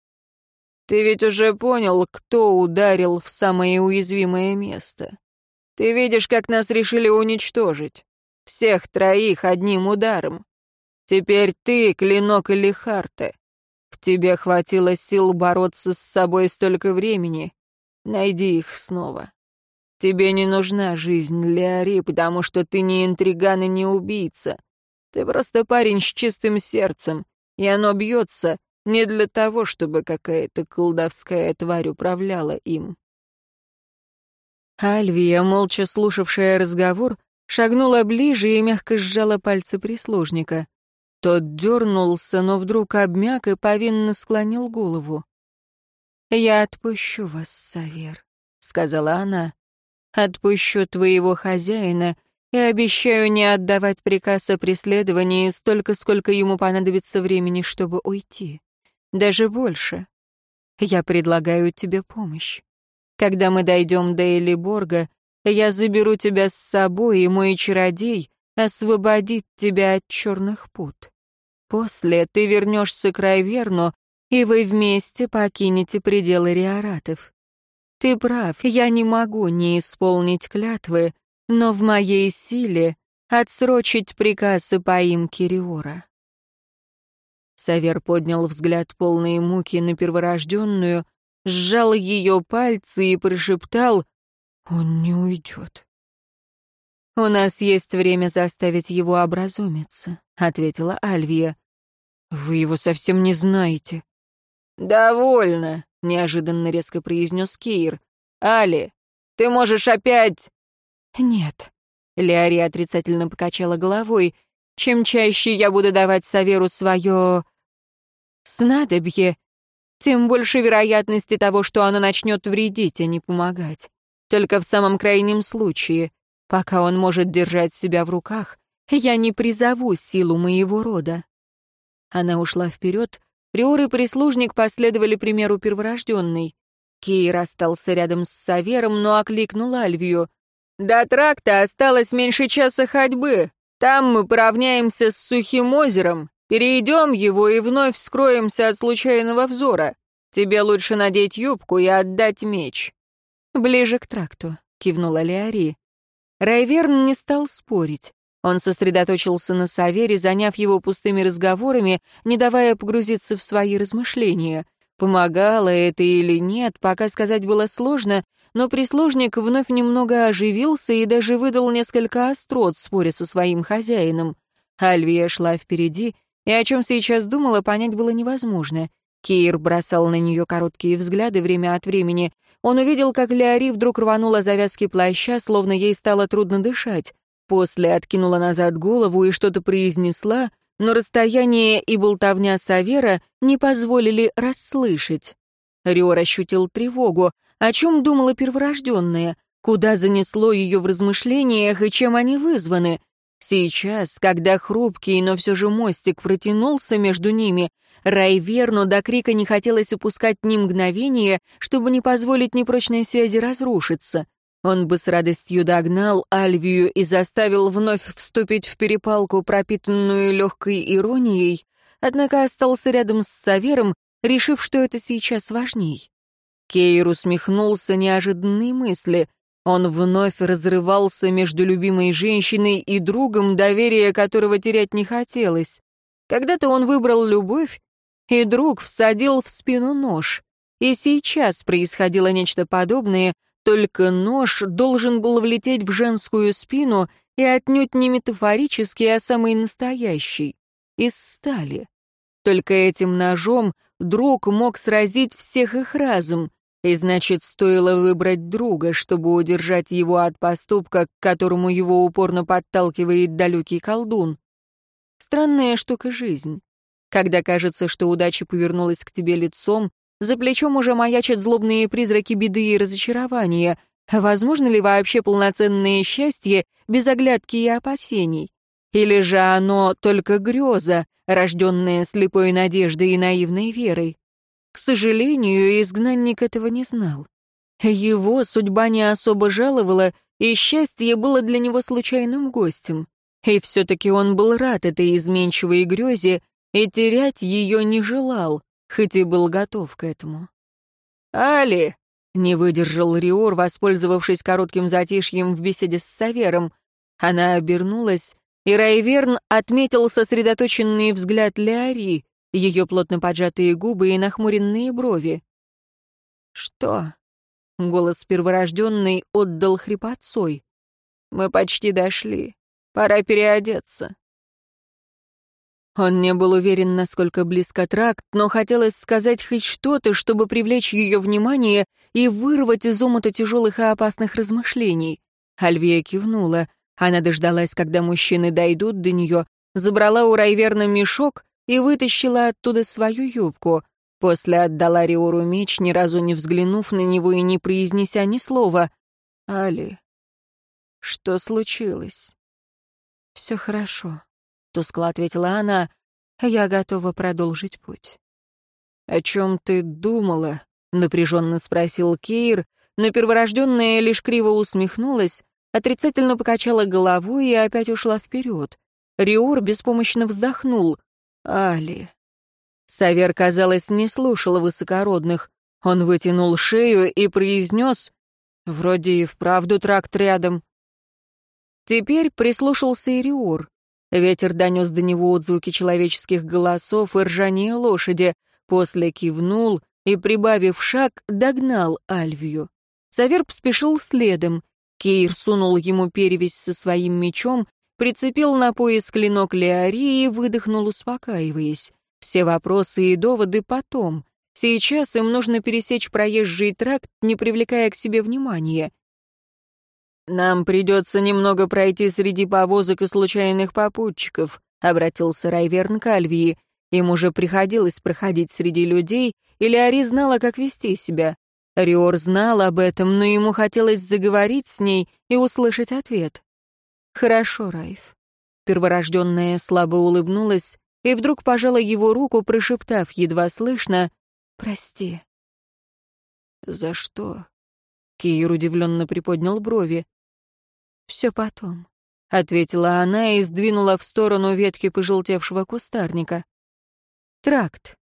ты ведь уже понял, кто ударил в самое уязвимое место. Ты видишь, как нас решили уничтожить. Всех троих одним ударом. Теперь ты, Клинок или Харте. В тебе хватило сил бороться с собой столько времени. Найди их снова. Тебе не нужна жизнь, Леари, потому что ты не интриган и не убийца. Ты просто парень с чистым сердцем, и оно бьется не для того, чтобы какая-то колдовская тварь управляла им. Альвия, молча слушавшая разговор, шагнула ближе и мягко сжала пальцы прислужника. Тот дернулся, но вдруг обмяк и повинно склонил голову. «Я отпущу вас, Савер», — сказала она. «Отпущу твоего хозяина и обещаю не отдавать приказ о преследовании столько, сколько ему понадобится времени, чтобы уйти даже больше. Я предлагаю тебе помощь. Когда мы дойдем до Элиборга, я заберу тебя с собой, и мой чародей освободит тебя от черных пут. После ты вернешься к Райверну, и вы вместе покинете пределы Риоратов. Ты прав, я не могу не исполнить клятвы, но в моей силе отсрочить приказ о поимке Риора. Савер поднял взгляд полные муки на перворожденную, сжал ее пальцы и прошептал «Он не уйдет». «У нас есть время заставить его образумиться», — ответила Альвия. «Вы его совсем не знаете». «Довольно», — неожиданно резко произнес Кейр. «Али, ты можешь опять...» «Нет», — Леари отрицательно покачала головой. «Чем чаще я буду давать Саверу свое снадобье, тем больше вероятности того, что оно начнет вредить, а не помогать. Только в самом крайнем случае, пока он может держать себя в руках, я не призову силу моего рода. Она ушла вперед, Приор и прислужник последовали примеру перворожденной. Кейр остался рядом с Савером, но окликнул Альвию. «До тракта осталось меньше часа ходьбы. Там мы поравняемся с Сухим озером. Перейдем его и вновь скроемся от случайного взора. Тебе лучше надеть юбку и отдать меч». «Ближе к тракту», — кивнула Леари. Райверн не стал спорить. Он сосредоточился на Савере, заняв его пустыми разговорами, не давая погрузиться в свои размышления. Помогало это или нет, пока сказать было сложно, но прислужник вновь немного оживился и даже выдал несколько острот, споря со своим хозяином. Альвия шла впереди, и о чем сейчас думала, понять было невозможно. Кейр бросал на нее короткие взгляды время от времени. Он увидел, как Леори вдруг рванула завязки плаща, словно ей стало трудно дышать. После откинула назад голову и что-то произнесла, но расстояние и болтовня Савера не позволили расслышать. Риор ощутил тревогу. О чем думала перворожденная? Куда занесло ее в размышлениях и чем они вызваны? Сейчас, когда хрупкий, но все же мостик протянулся между ними, Райверну до крика не хотелось упускать ни мгновения, чтобы не позволить непрочной связи разрушиться. Он бы с радостью догнал Альвию и заставил вновь вступить в перепалку, пропитанную легкой иронией, однако остался рядом с Савером, решив, что это сейчас важней. Кейр усмехнулся неожиданной мысли. Он вновь разрывался между любимой женщиной и другом, доверие которого терять не хотелось. Когда-то он выбрал любовь, и друг всадил в спину нож. И сейчас происходило нечто подобное, только нож должен был влететь в женскую спину и отнюдь не метафорически, а самый настоящий, из стали. Только этим ножом друг мог сразить всех их разом, и значит, стоило выбрать друга, чтобы удержать его от поступка, к которому его упорно подталкивает далекий колдун. Странная штука жизнь. Когда кажется, что удача повернулась к тебе лицом, за плечом уже маячат злобные призраки беды и разочарования. Возможно ли вообще полноценное счастье без оглядки и опасений? Или же оно только греза, рожденная слепой надеждой и наивной верой? К сожалению, изгнанник этого не знал. Его судьба не особо жаловала, и счастье было для него случайным гостем. И все-таки он был рад этой изменчивой грезе и терять ее не желал, хоть и был готов к этому. «Али!» — не выдержал Риор, воспользовавшись коротким затишьем в беседе с Савером. Она обернулась, и Райверн отметил сосредоточенный взгляд Леари, ее плотно поджатые губы и нахмуренные брови. «Что?» — голос перворожденный отдал хрипотцой. «Мы почти дошли. Пора переодеться». Он не был уверен, насколько близко тракт, но хотелось сказать хоть что-то, чтобы привлечь ее внимание и вырвать из омута тяжелых и опасных размышлений. Альвия кивнула. Она дождалась, когда мужчины дойдут до нее, забрала у Райверна мешок и вытащила оттуда свою юбку. После отдала Риору меч, ни разу не взглянув на него и не произнеся ни слова. «Али, что случилось?» «Все хорошо», — тускло ответила она. «Я готова продолжить путь». «О чем ты думала?» — напряженно спросил Кейр, но перворожденная лишь криво усмехнулась, отрицательно покачала головой и опять ушла вперед. Риор беспомощно вздохнул. «Али». Савер, казалось, не слушал высокородных. Он вытянул шею и произнес, «Вроде и вправду тракт рядом». Теперь прислушался и Риор. Ветер донес до него отзвуки человеческих голосов и ржание лошади, после кивнул и, прибавив шаг, догнал Альвию. Саверб спешил следом. Кейр сунул ему перевязь со своим мечом, прицепил на пояс клинок Леари и выдохнул, успокаиваясь. Все вопросы и доводы потом. Сейчас им нужно пересечь проезжий тракт, не привлекая к себе внимания. «Нам придется немного пройти среди повозок и случайных попутчиков», — обратился Райверн к Альвии. Им уже приходилось проходить среди людей, и Леори знала, как вести себя. Риор знал об этом, но ему хотелось заговорить с ней и услышать ответ. «Хорошо, Райф». Перворожденная слабо улыбнулась и вдруг пожала его руку, прошептав едва слышно «Прости». «За что?» Киир удивленно приподнял брови. «Все потом», — ответила она и сдвинула в сторону ветки пожелтевшего кустарника. «Тракт».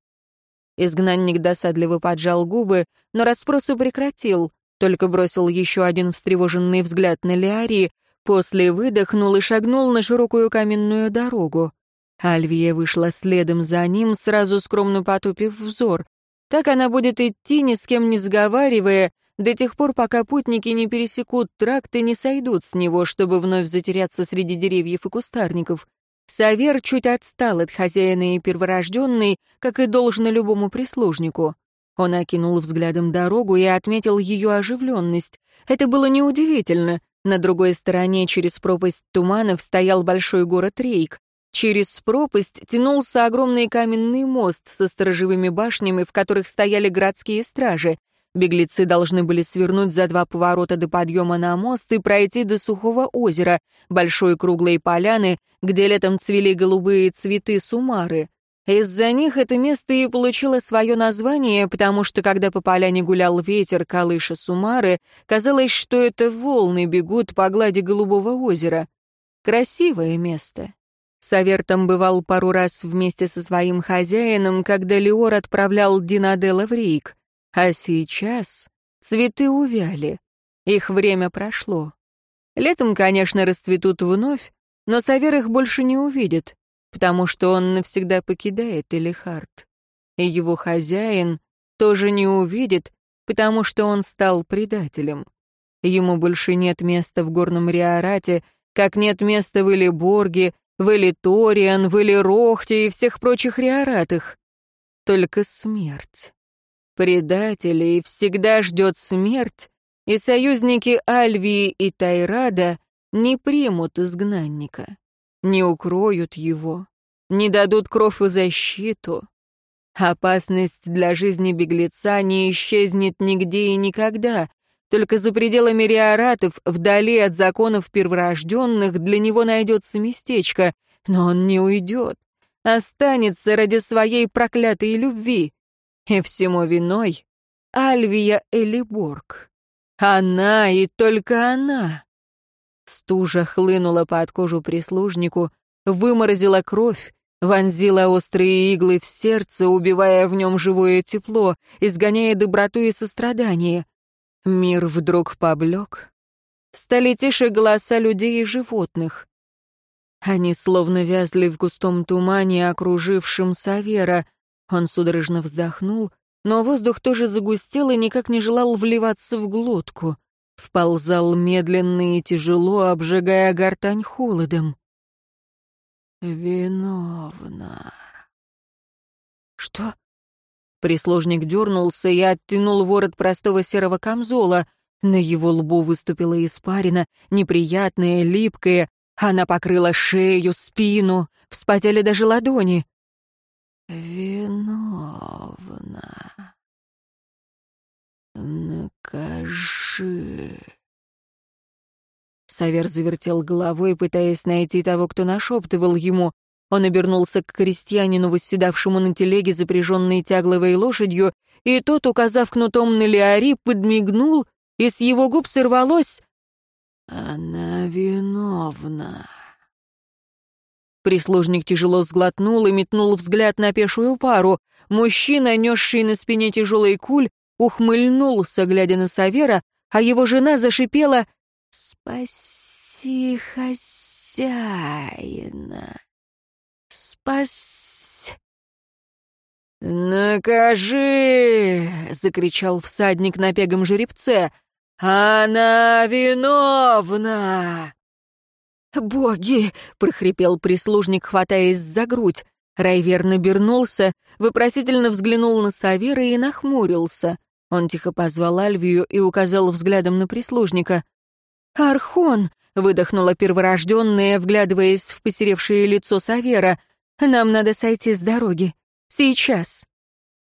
Изгнанник досадливо поджал губы, но расспросы прекратил, только бросил еще один встревоженный взгляд на Леари, после выдохнул и шагнул на широкую каменную дорогу. Альвия вышла следом за ним, сразу скромно потупив взор. Так она будет идти, ни с кем не сговаривая, до тех пор, пока путники не пересекут тракт и не сойдут с него, чтобы вновь затеряться среди деревьев и кустарников. Савер чуть отстал от хозяина и перворожденной, как и должно любому прислужнику. Он окинул взглядом дорогу и отметил ее оживленность. Это было неудивительно. На другой стороне через пропасть туманов стоял большой город Рейк. Через пропасть тянулся огромный каменный мост со сторожевыми башнями, в которых стояли городские стражи. Беглецы должны были свернуть за два поворота до подъема на мост и пройти до сухого озера, большой круглой поляны, где летом цвели голубые цветы сумары. Из-за них это место и получило свое название, потому что, когда по поляне гулял ветер колыша сумары, казалось, что это волны бегут по глади голубого озера. Красивое место. Савер там бывал пару раз вместе со своим хозяином, когда Леор отправлял Динадела в Рейк. А сейчас цветы увяли. Их время прошло. Летом, конечно, расцветут вновь, но Савер их больше не увидит, потому что он навсегда покидает Элихард. И его хозяин тоже не увидит, потому что он стал предателем. Ему больше нет места в горном Риорате, как нет места в Элиборге, в Элиториан, в Элирохте и всех прочих Риоратах. Только смерть. Предателей всегда ждет смерть, и союзники Альвии и Тайрада не примут изгнанника, не укроют его, не дадут кров и защиту. Опасность для жизни беглеца не исчезнет нигде и никогда, только за пределами Риоратов, вдали от законов перворожденных, для него найдется местечко, но он не уйдет, останется ради своей проклятой любви. И всему виной Альвия Элиборг. Она и только она. Стужа хлынула под кожу прислужнику, выморозила кровь, вонзила острые иглы в сердце, убивая в нем живое тепло, изгоняя доброту и сострадание. Мир вдруг поблек. Стали тише голоса людей и животных. Они словно вязли в густом тумане, окружившем Савера — он судорожно вздохнул, но воздух тоже загустел и никак не желал вливаться в глотку. Вползал медленно и тяжело, обжигая гортань холодом. «Виновна». «Что?» Прислужник дернулся и оттянул ворот простого серого камзола. На его лбу выступила испарина, неприятная, липкая. Она покрыла шею, спину, вспотели даже ладони. «Виновна, накажи». Савер завертел головой, пытаясь найти того, кто нашептывал ему. Он обернулся к крестьянину, восседавшему на телеге, запряженной тягловой лошадью, и тот, указав кнутом на Леари, подмигнул, и с его губ сорвалось «Она виновна». Прислужник тяжело сглотнул и метнул взгляд на пешую пару. Мужчина, несший на спине тяжелый куль, ухмыльнулся, глядя на Савера, а его жена зашипела «Спаси хозяина! Спаси!» «Накажи!» — закричал всадник на пегом жеребце. «Она виновна!» «Боги!» — прохрипел прислужник, хватаясь за грудь. Райвер набернулся, вопросительно взглянул на Савера и нахмурился. Он тихо позвал Альвию и указал взглядом на прислужника. «Архон!» — выдохнула перворожденная, вглядываясь в посеревшее лицо Савера. «Нам надо сойти с дороги. Сейчас!»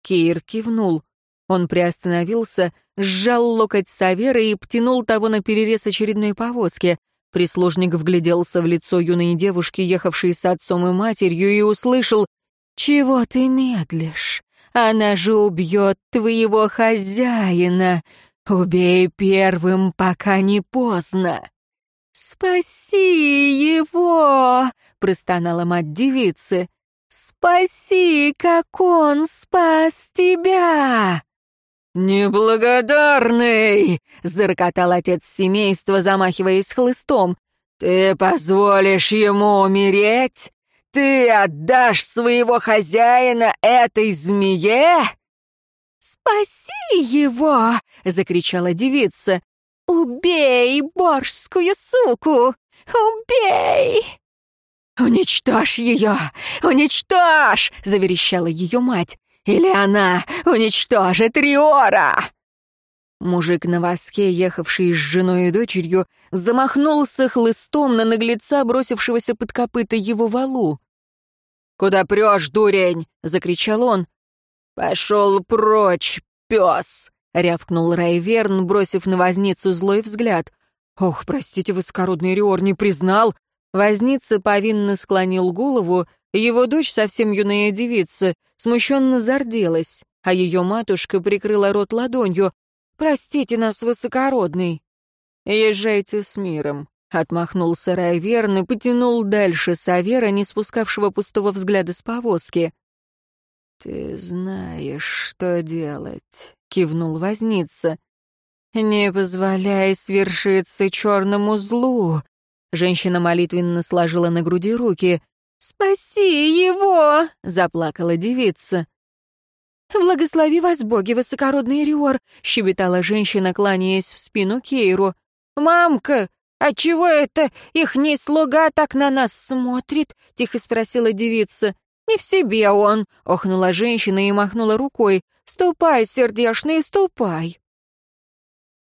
Кейр кивнул. Он приостановился, сжал локоть Савера и птянул того на перерез очередной повозки — Прислужник вгляделся в лицо юной девушки, ехавшей с отцом и матерью, и услышал «Чего ты медлишь? Она же убьет твоего хозяина. Убей первым, пока не поздно». «Спаси его!» — простонала мать девицы. «Спаси, как он спас тебя!» «Неблагодарный!» — зарокотал отец семейства, замахиваясь хлыстом. «Ты позволишь ему умереть? Ты отдашь своего хозяина этой змее?» «Спаси его!» — закричала девица. «Убей боржскую суку! Убей!» «Уничтожь ее! Уничтожь!» — заверещала ее мать. «Или она уничтожит Риора!» Мужик на воске, ехавший с женой и дочерью, замахнулся хлыстом на наглеца, бросившегося под копыта его валу. «Куда прешь, дурень?» — закричал он. «Пошел прочь, пес!» — рявкнул Райверн, бросив на возницу злой взгляд. «Ох, простите, высокородный Риор не признал!» Возница повинно склонил голову, его дочь, совсем юная девица, смущенно зарделась, а ее матушка прикрыла рот ладонью. «Простите нас, высокородный!» «Езжайте с миром», — отмахнулся Райверн и потянул дальше Савера, не спускавшего пустого взгляда с повозки. «Ты знаешь, что делать», — кивнул возница. «Не позволяй свершиться черному злу», Женщина молитвенно сложила на груди руки. «Спаси его!» — заплакала девица. «Благослови вас, боги, высокородный Риор!» — щебетала женщина, кланяясь в спину Кейру. «Мамка, а чего это ихний слуга так на нас смотрит?» — тихо спросила девица. «Не в себе он!» — охнула женщина и махнула рукой. «Ступай, сердешный, ступай!»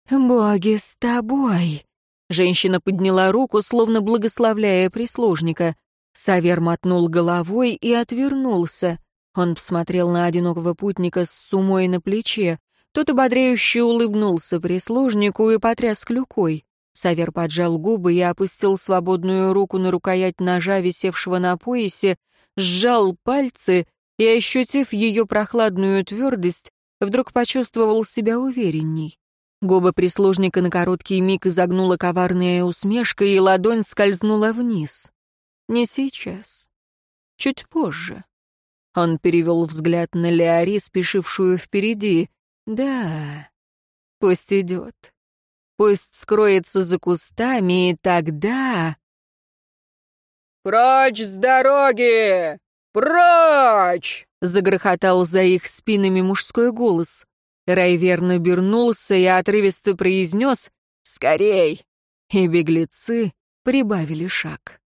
«Боги с тобой!» Женщина подняла руку, словно благословляя прислужника. Савер мотнул головой и отвернулся. Он посмотрел на одинокого путника с сумой на плече. Тот ободряюще улыбнулся прислужнику и потряс клюкой. Савер поджал губы и опустил свободную руку на рукоять ножа, висевшего на поясе, сжал пальцы и, ощутив ее прохладную твердость, вдруг почувствовал себя уверенней. Губы прислужника на короткий миг изогнула коварная усмешка, и ладонь скользнула вниз. Не сейчас. Чуть позже. Он перевел взгляд на Леари, спешившую впереди. Да, пусть идет. Пусть скроется за кустами, и тогда... «Прочь с дороги! Прочь!» — загрохотал за их спинами мужской голос. Райверн обернулся и отрывисто произнес «Скорей!» И беглецы прибавили шаг.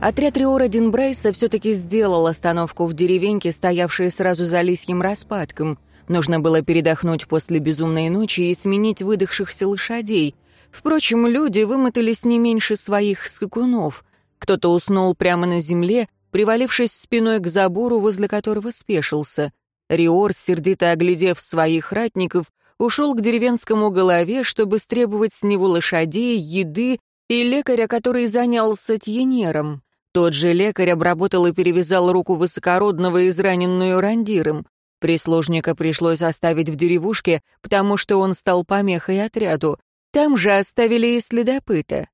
Отряд Риора Динбрайса все-таки сделал остановку в деревеньке, стоявшей сразу за лисьим распадком. Нужно было передохнуть после безумной ночи и сменить выдохшихся лошадей. Впрочем, люди вымотались не меньше своих скакунов. Кто-то уснул прямо на земле, привалившись спиной к забору, возле которого спешился. Риор, сердито оглядев своих ратников, ушел к деревенскому голове, чтобы стребовать с него лошадей, еды и лекаря, который занялся тьенером. Тот же лекарь обработал и перевязал руку высокородного, израненную рандиром. Прислужника пришлось оставить в деревушке, потому что он стал помехой отряду. Там же оставили и следопыта.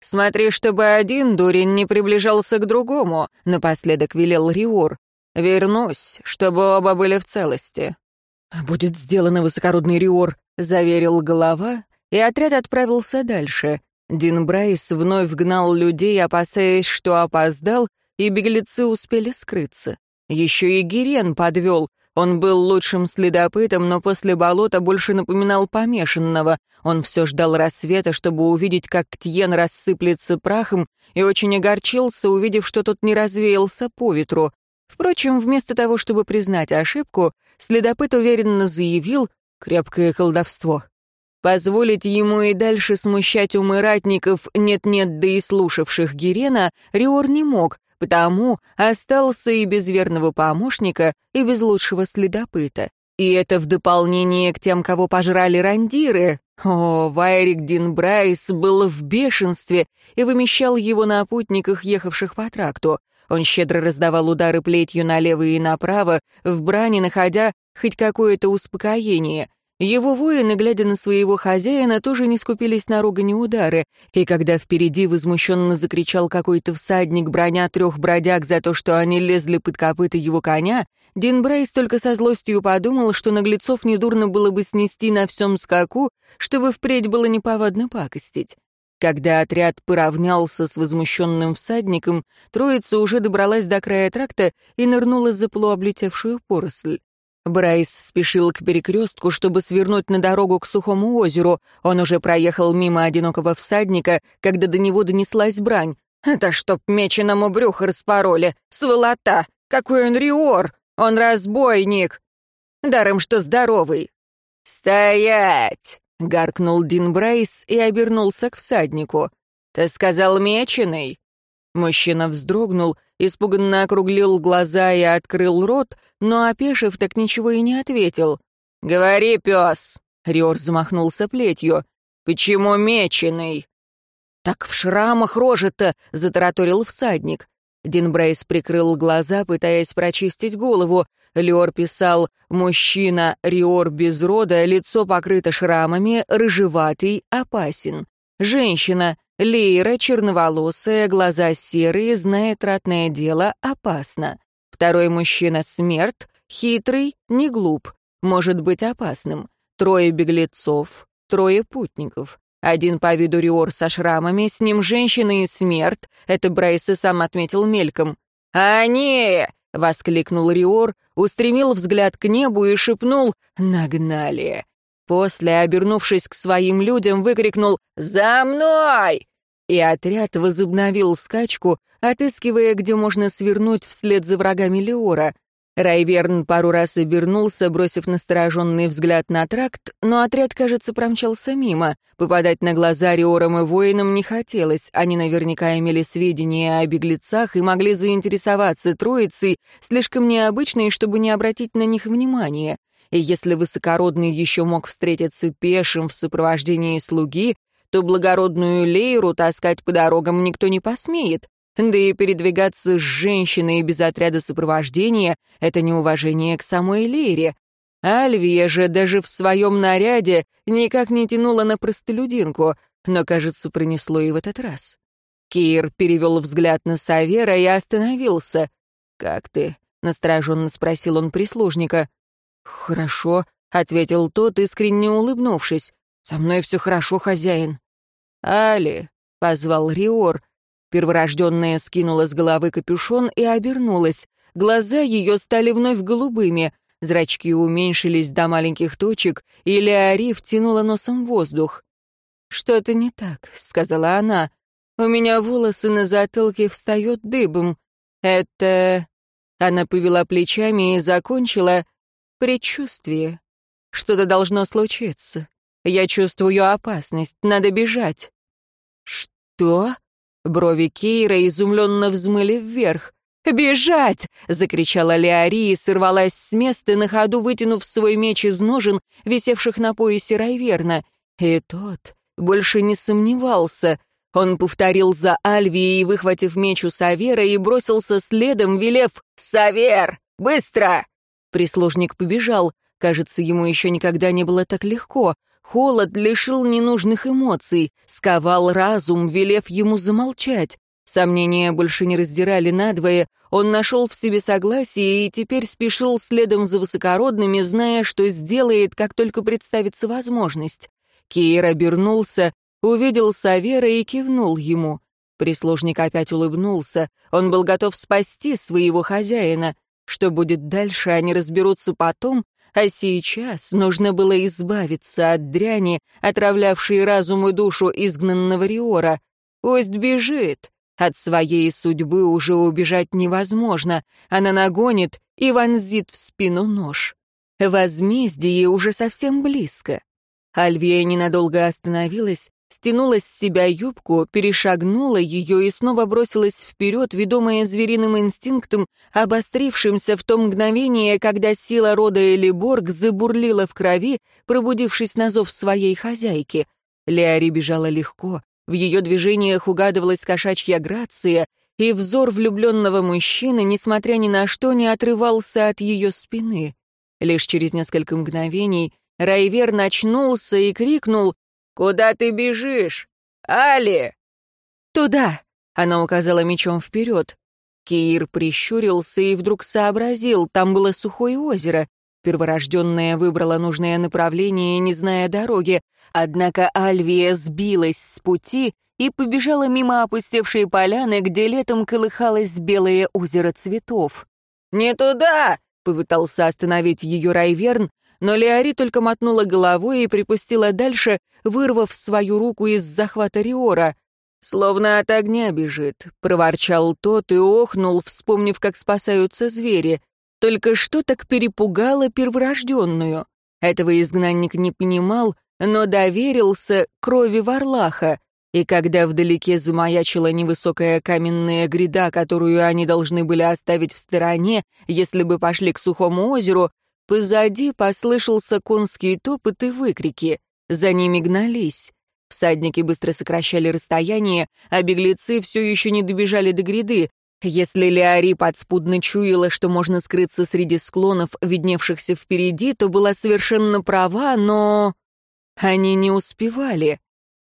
«Смотри, чтобы один дурень не приближался к другому», — напоследок велел Риор. «Вернусь, чтобы оба были в целости». «Будет сделано, высокородный Риор», — заверил голова, и отряд отправился дальше. Дин Брайс вновь гнал людей, опасаясь, что опоздал, и беглецы успели скрыться. Еще и Гирен подвел, он был лучшим следопытом, но после болота больше напоминал помешанного. Он все ждал рассвета, чтобы увидеть, как Ктьен рассыплется прахом, и очень огорчился, увидев, что тот не развеялся по ветру. Впрочем, вместо того, чтобы признать ошибку, следопыт уверенно заявил «крепкое колдовство». Позволить ему и дальше смущать умы ратников нет-нет, да и слушавших Герена, Риор не мог, потому остался и без верного помощника, и без лучшего следопыта. И это в дополнение к тем, кого пожрали рандиры. О, Вайрик Дин Брайс был в бешенстве и вымещал его на путниках, ехавших по тракту. Он щедро раздавал удары плетью налево и направо, в брани находя хоть какое-то успокоение. Его воины, глядя на своего хозяина, тоже не скупились на ругань удары, и когда впереди возмущенно закричал какой-то всадник, броня трех бродяг за то, что они лезли под копыта его коня, Дин Брейс только со злостью подумал, что наглецов недурно было бы снести на всем скаку, чтобы впредь было неповадно пакостить. Когда отряд поравнялся с возмущенным всадником, троица уже добралась до края тракта и нырнула за полуоблетевшую поросль. Брайс спешил к перекрестку, чтобы свернуть на дорогу к сухому озеру. Он уже проехал мимо одинокого всадника, когда до него донеслась брань. «Это чтоб меченому брюхо распороли! Сволота! Какой он риор! Он разбойник! Даром, что здоровый!» «Стоять!» — гаркнул Дин Брайс и обернулся к всаднику. «Ты сказал меченый?» Мужчина вздрогнул, испуганно округлил глаза и открыл рот, но, опешив, так ничего и не ответил. «Говори, пес!» — Риор замахнулся плетью. «Почему меченый?» «Так в шрамах рожа-то!» — затараторил всадник. Дин Брейс прикрыл глаза, пытаясь прочистить голову. Леор писал «Мужчина, Риор без рода, лицо покрыто шрамами, рыжеватый, опасен». Женщина, Лейра, черноволосая, глаза серые, знает ратное дело, опасно. Второй мужчина — смерть, хитрый, не глуп, может быть опасным. Трое беглецов, трое путников. Один по виду Риор со шрамами, с ним женщина и смерть. Это Брайс и сам отметил мельком. «Они!» — воскликнул Риор, устремил взгляд к небу и шепнул «Нагнали!» После, обернувшись к своим людям, выкрикнул «За мной!» И отряд возобновил скачку, отыскивая, где можно свернуть вслед за врагами Леора. Райверн пару раз обернулся, бросив настороженный взгляд на тракт, но отряд, кажется, промчался мимо. Попадать на глаза Риорам и воинам не хотелось, они наверняка имели сведения о беглецах и могли заинтересоваться троицей, слишком необычной, чтобы не обратить на них внимания и если высокородный еще мог встретиться пешим в сопровождении слуги, то благородную Лейру таскать по дорогам никто не посмеет. Да и передвигаться с женщиной без отряда сопровождения — это неуважение к самой Лейре. Альвия же даже в своем наряде никак не тянула на простолюдинку, но, кажется, принесло и в этот раз. Кир перевел взгляд на Савера и остановился. «Как ты?» — настороженно спросил он прислужника. «Хорошо», — ответил тот, искренне улыбнувшись. «Со мной все хорошо, хозяин». «Али», — позвал Риор. Перворожденная скинула с головы капюшон и обернулась. Глаза ее стали вновь голубыми, зрачки уменьшились до маленьких точек, и Леари втянула носом воздух. «Что-то не так», — сказала она. «У меня волосы на затылке встают дыбом. Это...» Она повела плечами и закончила Предчувствие. Что-то должно случиться. Я чувствую опасность, надо бежать. Что? Брови Кейра изумленно взмыли вверх. «Бежать!» — закричала Леари и сорвалась с места, на ходу вытянув свой меч из ножен, висевших на поясе Райверна. И тот больше не сомневался. Он повторил за Альвией, выхватив меч у Савера, и бросился следом, велев «Савер! Быстро!» Прислужник побежал. Кажется, ему еще никогда не было так легко. Холод лишил ненужных эмоций, сковал разум, велев ему замолчать. Сомнения больше не раздирали надвое, он нашел в себе согласие и теперь спешил следом за высокородными, зная, что сделает, как только представится возможность. Кейр обернулся, увидел Савера и кивнул ему. Прислужник опять улыбнулся, он был готов спасти своего хозяина. Что будет дальше, они разберутся потом, а сейчас нужно было избавиться от дряни, отравлявшей разум и душу изгнанного Риора. Пусть бежит. От своей судьбы уже убежать невозможно. Она нагонит и вонзит в спину нож. Возмездие уже совсем близко. Альвия ненадолго остановилась, стянула с себя юбку, перешагнула ее и снова бросилась вперед, ведомая звериным инстинктом, обострившимся в то мгновение, когда сила рода Элиборг забурлила в крови, пробудившись на зов своей хозяйки. Леари бежала легко, в ее движениях угадывалась кошачья грация, и взор влюбленного мужчины, несмотря ни на что, не отрывался от ее спины. Лишь через несколько мгновений Райвер начнулся и крикнул «Куда ты бежишь? Али!» «Туда!» — она указала мечом вперед. Киир прищурился и вдруг сообразил, там было сухое озеро. Перворожденная выбрала нужное направление, не зная дороги, однако Альвия сбилась с пути и побежала мимо опустевшей поляны, где летом колыхалось белое озеро цветов. «Не туда!» — попытался остановить ее Райверн, но Леори только мотнула головой и припустила дальше, вырвав свою руку из захвата Риора. «Словно от огня бежит», — проворчал тот и охнул, вспомнив, как спасаются звери. Только что так перепугало перворожденную. Этого изгнанник не понимал, но доверился крови Варлаха, и когда вдалеке замаячила невысокая каменная гряда, которую они должны были оставить в стороне, если бы пошли к сухому озеру, позади послышался конский топот и выкрики. За ними гнались. Всадники быстро сокращали расстояние, а беглецы все еще не добежали до гряды. Если Леари подспудно чуяла, что можно скрыться среди склонов, видневшихся впереди, то была совершенно права, но... Они не успевали.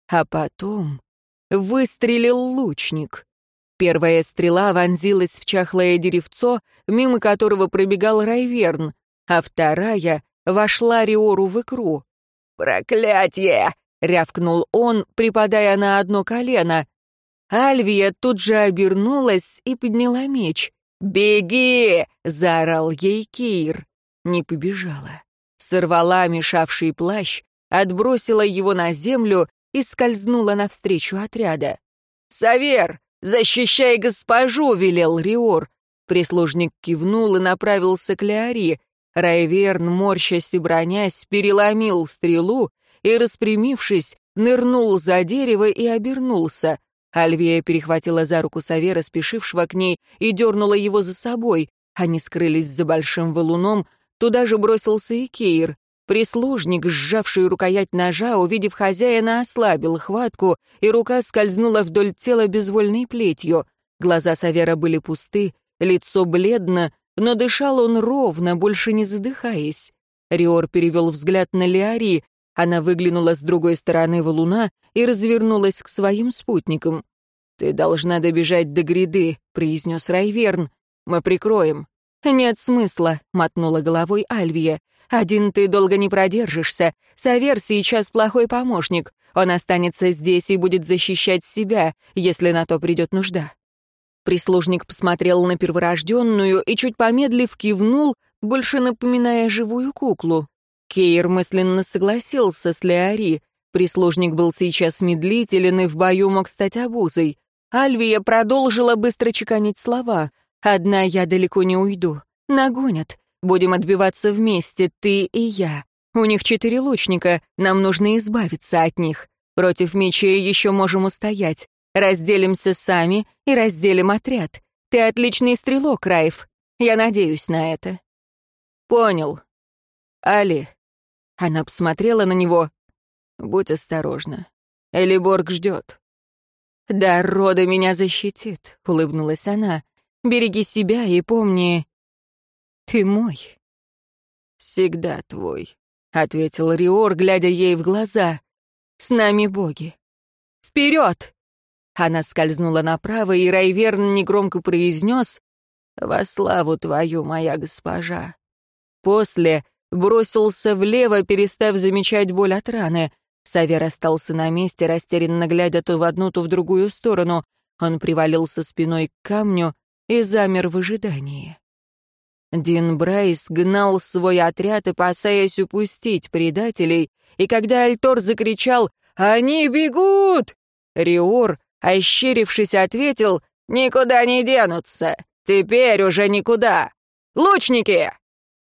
А потом выстрелил лучник. Первая стрела вонзилась в чахлое деревцо, мимо которого пробегал Райверн, а вторая вошла Риору в икру. «Проклятье!» — рявкнул он, припадая на одно колено. Альвия тут же обернулась и подняла меч. «Беги!» — заорал ей Кейр. Не побежала. Сорвала мешавший плащ, отбросила его на землю и скользнула навстречу отряда. «Савер, защищай госпожу!» — велел Риор. Прислужник кивнул и направился к Леари. Райверн, морщась и бронясь, переломил стрелу и, распрямившись, нырнул за дерево и обернулся. Альвия перехватила за руку Савера, спешившего к ней, и дернула его за собой. Они скрылись за большим валуном, туда же бросился и Кейр. Прислужник, сжавший рукоять ножа, увидев хозяина, ослабил хватку, и рука скользнула вдоль тела безвольной плетью. Глаза Савера были пусты, лицо бледно, но дышал он ровно, больше не задыхаясь. Риор перевел взгляд на Леари, она выглянула с другой стороны валуна и развернулась к своим спутникам. «Ты должна добежать до гряды», — произнес Райверн. «Мы прикроем». «Нет смысла», — мотнула головой Альвия. «Один ты долго не продержишься. Савер сейчас плохой помощник. Он останется здесь и будет защищать себя, если на то придет нужда». Прислужник посмотрел на перворожденную и, чуть помедлив, кивнул, больше напоминая живую куклу. Кейр мысленно согласился с Леари. Прислужник был сейчас медлителен и в бою мог стать обузой. Альвия продолжила быстро чеканить слова. «Одна я далеко не уйду. Нагонят. Будем отбиваться вместе, ты и я. У них четыре лучника, нам нужно избавиться от них. Против мечей еще можем устоять. Разделимся сами и разделим отряд. Ты отличный стрелок, Райф. Я надеюсь на это». «Понял. Али». Она посмотрела на него. «Будь осторожна. Элиборг ждет». «Да, рода меня защитит», — улыбнулась она. «Береги себя и помни, ты мой». «Всегда твой», — ответил Риор, глядя ей в глаза. «С нами боги». «Вперед!» Она скользнула направо, и Райверн негромко произнес «Во славу твою, моя госпожа». После бросился влево, перестав замечать боль от раны. Савер остался на месте, растерянно глядя то в одну, то в другую сторону. Он привалился спиной к камню и замер в ожидании. Дин Брайс гнал свой отряд, опасаясь упустить предателей, и когда Альтор закричал «Они бегут!», Риор ощерившись, ответил «Никуда не денутся! Теперь уже никуда! Лучники!»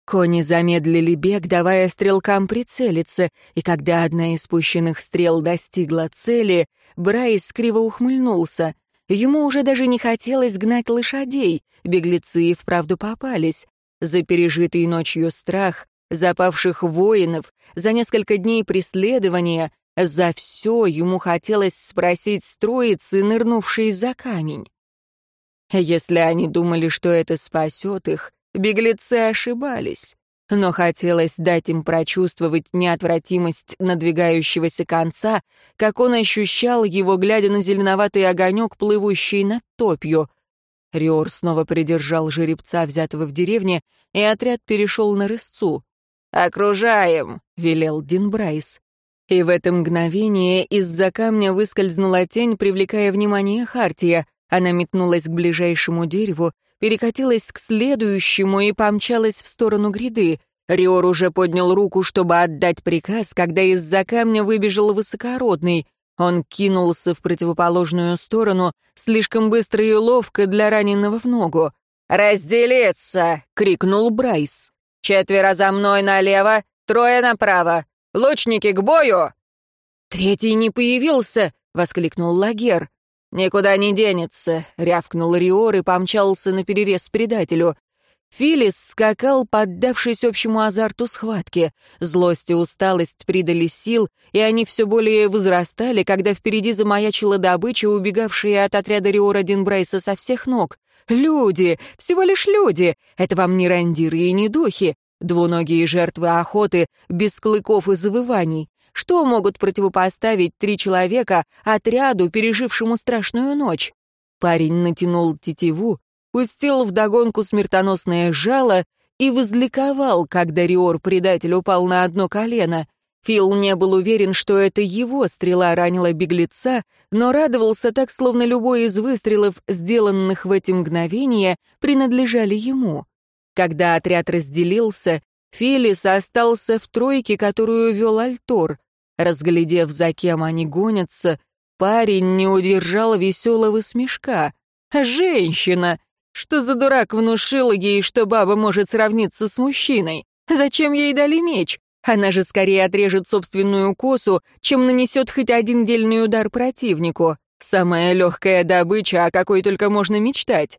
Кони замедлили бег, давая стрелкам прицелиться, и когда одна из спущенных стрел достигла цели, Брайс криво ухмыльнулся. Ему уже даже не хотелось гнать лошадей, беглецы и вправду попались. За пережитый ночью страх, запавших воинов, за несколько дней преследования, за все ему хотелось спросить строицы, нырнувшие за камень. Если они думали, что это спасет их, беглецы ошибались. Но хотелось дать им прочувствовать неотвратимость надвигающегося конца, как он ощущал его, глядя на зеленоватый огонек, плывущий над топью. Риор снова придержал жеребца, взятого в деревне, и отряд перешел на рысцу. «Окружаем!» — велел Дин Брайс. И в это мгновение из-за камня выскользнула тень, привлекая внимание Хартия. Она метнулась к ближайшему дереву, перекатилась к следующему и помчалась в сторону гряды. Риор уже поднял руку, чтобы отдать приказ, когда из-за камня выбежал высокородный. Он кинулся в противоположную сторону, слишком быстро и ловко для раненого в ногу. «Разделиться!» — крикнул Брайс. «Четверо за мной налево, трое направо. Лучники к бою!» «Третий не появился!» — воскликнул Лагер. «Никуда не денется», — рявкнул Риор и помчался на перерез предателю. Филис скакал, поддавшись общему азарту схватки. Злость и усталость придали сил, и они все более возрастали, когда впереди замаячила добыча, убегавшая от отряда Риора Динбрейса со всех ног. «Люди! Всего лишь люди! Это вам не рандиры и не духи! Двуногие жертвы охоты, без клыков и завываний. Что могут противопоставить три человека отряду, пережившему страшную ночь?» Парень натянул тетиву, пустил вдогонку смертоносное жало и возликовал, когда Риор-предатель упал на одно колено. Фил не был уверен, что это его стрела ранила беглеца, но радовался так, словно любой из выстрелов, сделанных в эти мгновения, принадлежали ему. Когда отряд разделился, Фелис остался в тройке, которую вел Альтор. Разглядев, за кем они гонятся, парень не удержал веселого смешка. «Женщина! Что за дурак внушил ей, что баба может сравниться с мужчиной? Зачем ей дали меч? Она же скорее отрежет собственную косу, чем нанесет хоть один дельный удар противнику. Самая легкая добыча, о какой только можно мечтать.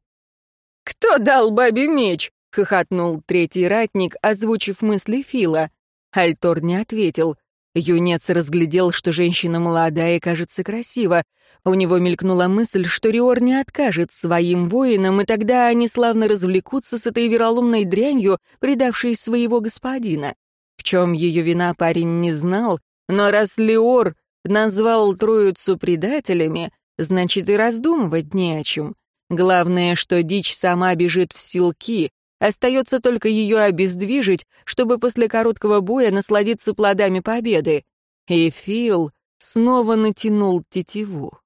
«Кто дал бабе меч?» — хохотнул третий ратник, озвучив мысли Фила. Альтор не ответил. Юнец разглядел, что женщина молодая и кажется красиво. У него мелькнула мысль, что Риор не откажет своим воинам, и тогда они славно развлекутся с этой вероломной дрянью, предавшей своего господина. В чем ее вина парень не знал, но раз Леор назвал троицу предателями, значит и раздумывать не о чем. Главное, что дичь сама бежит в силки, Остается только ее обездвижить, чтобы после короткого боя насладиться плодами победы. И Фил снова натянул тетиву.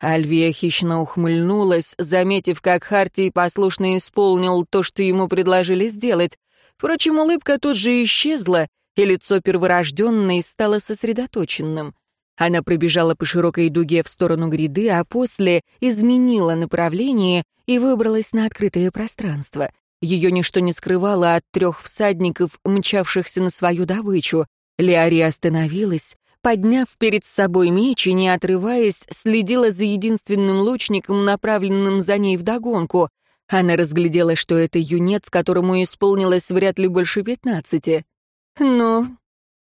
Альвия хищно ухмыльнулась, заметив, как Хартий послушно исполнил то, что ему предложили сделать. Впрочем, улыбка тут же исчезла, и лицо перворожденной стало сосредоточенным. Она пробежала по широкой дуге в сторону гряды, а после изменила направление и выбралась на открытое пространство. Ее ничто не скрывало от трех всадников, мчавшихся на свою добычу. Леари остановилась, подняв перед собой меч и, не отрываясь, следила за единственным лучником, направленным за ней вдогонку. Она разглядела, что это юнец, которому исполнилось вряд ли больше пятнадцати. «Ну,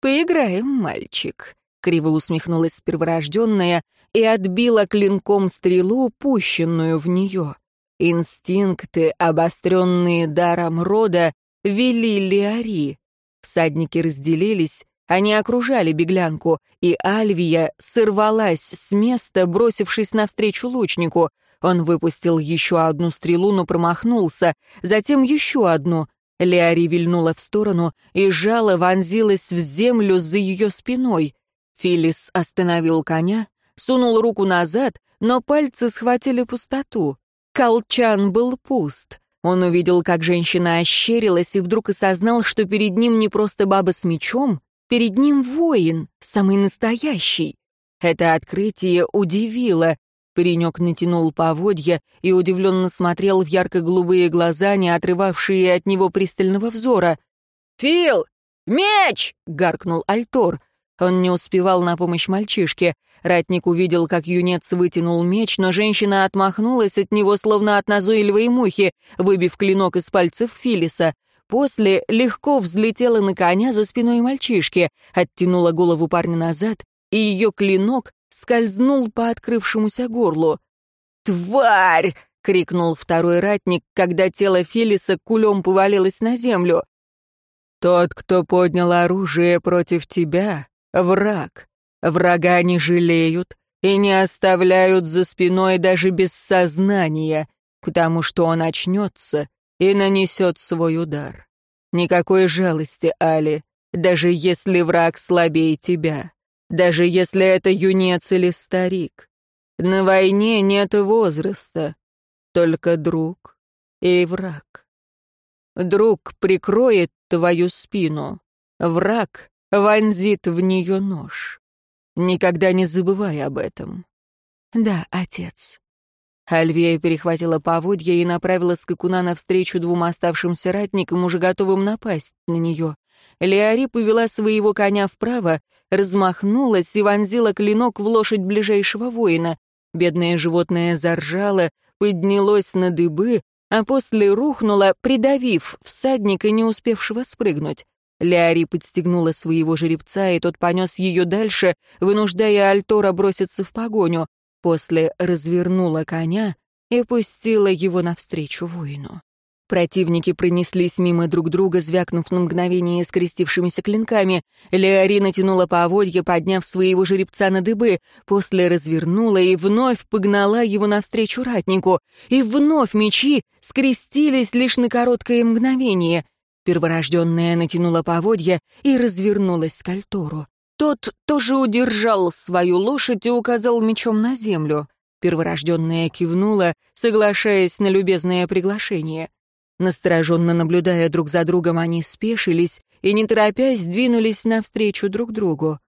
поиграем, мальчик», — криво усмехнулась перворожденная и отбила клинком стрелу, пущенную в нее. Инстинкты, обостренные даром рода, вели Леари. Всадники разделились, они окружали беглянку, и Альвия сорвалась с места, бросившись навстречу лучнику. Он выпустил еще одну стрелу, но промахнулся, затем еще одну. Леари вильнула в сторону, и жало вонзилось в землю за ее спиной. Филис остановил коня, сунул руку назад, но пальцы схватили пустоту. Колчан был пуст. Он увидел, как женщина ощерилась, и вдруг осознал, что перед ним не просто баба с мечом, перед ним воин, самый настоящий. Это открытие удивило. Паренек натянул поводья и удивленно смотрел в ярко-голубые глаза, не отрывавшие от него пристального взора. «Фил! Меч!» — гаркнул Альтор. Он не успевал на помощь мальчишке. Ратник увидел, как юнец вытянул меч, но женщина отмахнулась от него, словно от назойливой мухи, выбив клинок из пальцев Филиса. После легко взлетела на коня за спиной мальчишки, оттянула голову парня назад, и ее клинок скользнул по открывшемуся горлу. «Тварь!» — крикнул второй ратник, когда тело Филиса кулем повалилось на землю. «Тот, кто поднял оружие против тебя, враг. Врага не жалеют и не оставляют за спиной даже без сознания, потому что он очнется и нанесет свой удар. Никакой жалости, Али, даже если враг слабее тебя. даже если это юнец или старик. На войне нет возраста, только друг и враг. Друг прикроет твою спину, враг вонзит в нее нож. Никогда не забывай об этом. Да, отец. Альвия перехватила поводья и направила скакуна навстречу двум оставшимся ратникам, уже готовым напасть на нее. Леари повела своего коня вправо, размахнулась и вонзила клинок в лошадь ближайшего воина. Бедное животное заржало, поднялось на дыбы, а после рухнуло, придавив всадника, не успевшего спрыгнуть. Леари подстегнула своего жеребца, и тот понес ее дальше, вынуждая Альтора броситься в погоню. После развернула коня и пустила его навстречу воину. Противники пронеслись мимо друг друга, звякнув на мгновение скрестившимися клинками. Леори натянула поводья, подняв своего жеребца на дыбы, после развернула и вновь погнала его навстречу ратнику. И вновь мечи скрестились лишь на короткое мгновение. Перворожденная натянула поводья и развернулась к Альтору. Тот тоже удержал свою лошадь и указал мечом на землю. Перворожденная кивнула, соглашаясь на любезное приглашение. Настороженно наблюдая друг за другом, они спешились и, не торопясь, двинулись навстречу друг другу.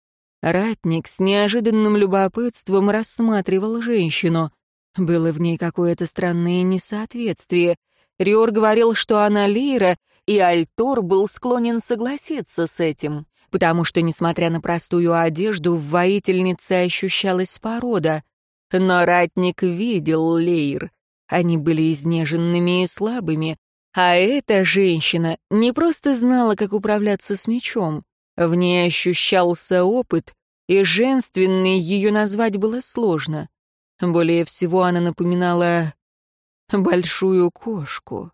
Ратник с неожиданным любопытством рассматривал женщину. Было в ней какое-то странное несоответствие. Риор говорил, что она Лейра, и Альтор был склонен согласиться с этим потому что, несмотря на простую одежду, в воительнице ощущалась порода. Но ратник видел Лейр. Они были изнеженными и слабыми, а эта женщина не просто знала, как управляться с мечом. В ней ощущался опыт, и женственной ее назвать было сложно. Более всего она напоминала большую кошку.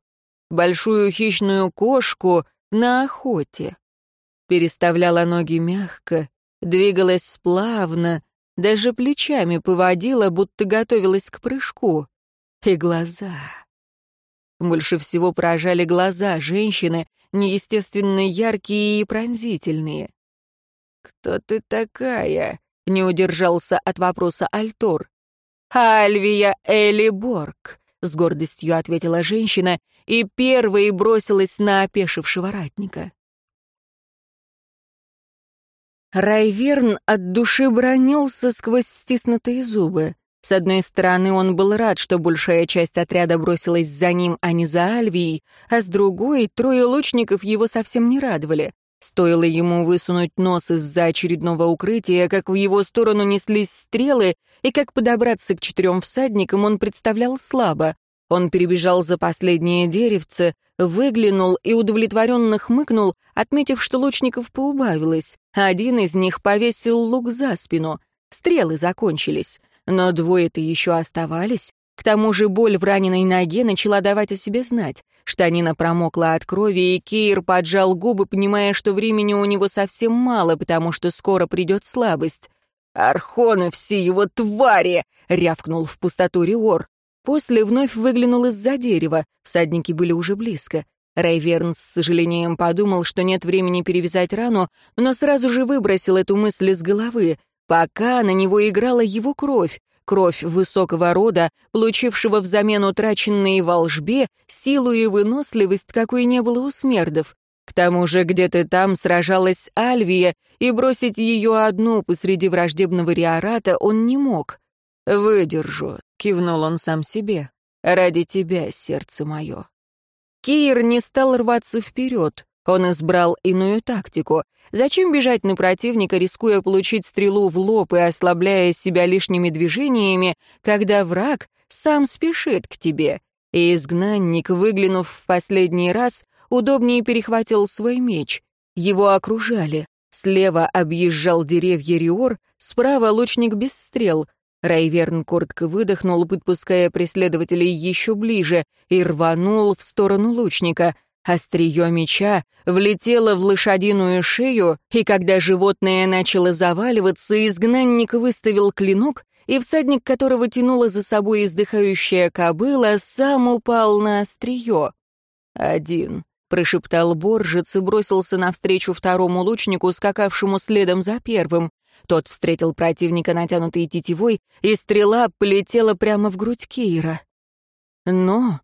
Большую хищную кошку на охоте переставляла ноги мягко, двигалась плавно, даже плечами поводила, будто готовилась к прыжку. И глаза. Больше всего поражали глаза женщины, неестественно яркие и пронзительные. «Кто ты такая?» — не удержался от вопроса Альтор. «Альвия Элиборг», — с гордостью ответила женщина и первой бросилась на опешившего ратника. Райверн от души бронился сквозь стиснутые зубы. С одной стороны, он был рад, что большая часть отряда бросилась за ним, а не за Альвией, а с другой, трое лучников его совсем не радовали. Стоило ему высунуть нос из-за очередного укрытия, как в его сторону неслись стрелы, и как подобраться к четырем всадникам он представлял слабо. Он перебежал за последнее деревце, выглянул и удовлетворенно хмыкнул, отметив, что лучников поубавилось. Один из них повесил лук за спину. Стрелы закончились, но двое-то еще оставались. К тому же боль в раненой ноге начала давать о себе знать. Штанина промокла от крови, и Кейр поджал губы, понимая, что времени у него совсем мало, потому что скоро придет слабость. «Архоны все его твари!» — рявкнул в пустоту Риор. После вновь выглянул из-за дерева, всадники были уже близко. Райверн с сожалением подумал, что нет времени перевязать рану, но сразу же выбросил эту мысль из головы. Пока на него играла его кровь, кровь высокого рода, получившего взамен утраченные волжбе силу и выносливость, какой не было у смердов. К тому же где-то там сражалась Альвия, и бросить ее одну посреди враждебного риората он не мог. «Выдержу», — кивнул он сам себе, — «ради тебя, сердце мое». Кир не стал рваться вперед, он избрал иную тактику. Зачем бежать на противника, рискуя получить стрелу в лоб и ослабляя себя лишними движениями, когда враг сам спешит к тебе? И изгнанник, выглянув в последний раз, удобнее перехватил свой меч. Его окружали. Слева объезжал деревья Риор, справа лучник без стрел — Райверн коротко выдохнул, подпуская преследователей еще ближе, и рванул в сторону лучника. Острие меча влетело в лошадиную шею, и когда животное начало заваливаться, изгнанник выставил клинок, и всадник, которого тянула за собой издыхающая кобыла, сам упал на острие. «Один», — прошептал Боржец и бросился навстречу второму лучнику, скакавшему следом за первым. Тот встретил противника натянутой тетивой, и стрела полетела прямо в грудь Кейра. Но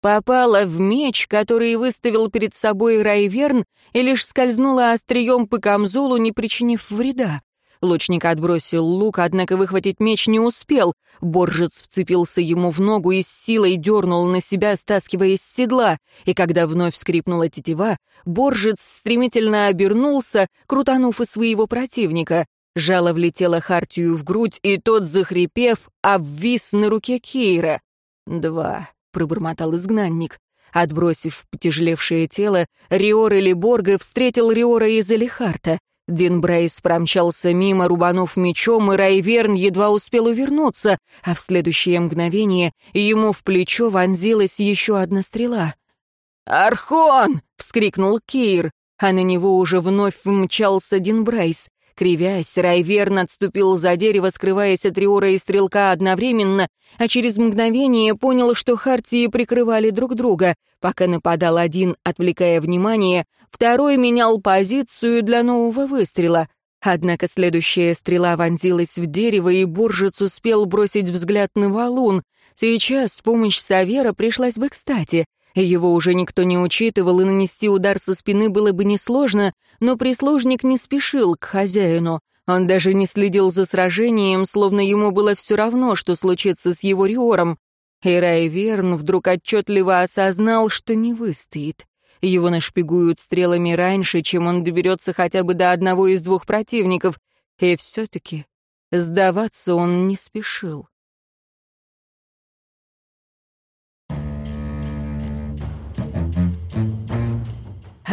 попала в меч, который выставил перед собой Райверн, и лишь скользнула острием по камзолу, не причинив вреда. Лучник отбросил лук, однако выхватить меч не успел. Боржец вцепился ему в ногу и с силой дернул на себя, стаскивая с седла. И когда вновь скрипнула тетива, Боржец стремительно обернулся, крутанув из своего противника. Жало влетело Хартию в грудь, и тот, захрипев, обвис на руке Кейра. «Два», — пробормотал изгнанник. Отбросив потяжелевшее тело, Риор или Борга встретил Риора из Элихарта. Дин Брейс промчался мимо, рубанув мечом, и Райверн едва успел увернуться, а в следующее мгновение ему в плечо вонзилась еще одна стрела. «Архон!» — вскрикнул Кир, а на него уже вновь вмчался Дин Брейс. Кривясь, Райверн отступил за дерево, скрываясь от Риора и Стрелка одновременно, а через мгновение понял, что Хартии прикрывали друг друга. Пока нападал один, отвлекая внимание, второй менял позицию для нового выстрела. Однако следующая стрела вонзилась в дерево, и Буржец успел бросить взгляд на валун. Сейчас помощь Савера пришлась бы кстати. Его уже никто не учитывал, и нанести удар со спины было бы несложно, но прислужник не спешил к хозяину. Он даже не следил за сражением, словно ему было все равно, что случится с его Риором. И Райверн вдруг отчетливо осознал, что не выстоит. Его нашпигуют стрелами раньше, чем он доберется хотя бы до одного из двух противников. И все-таки сдаваться он не спешил.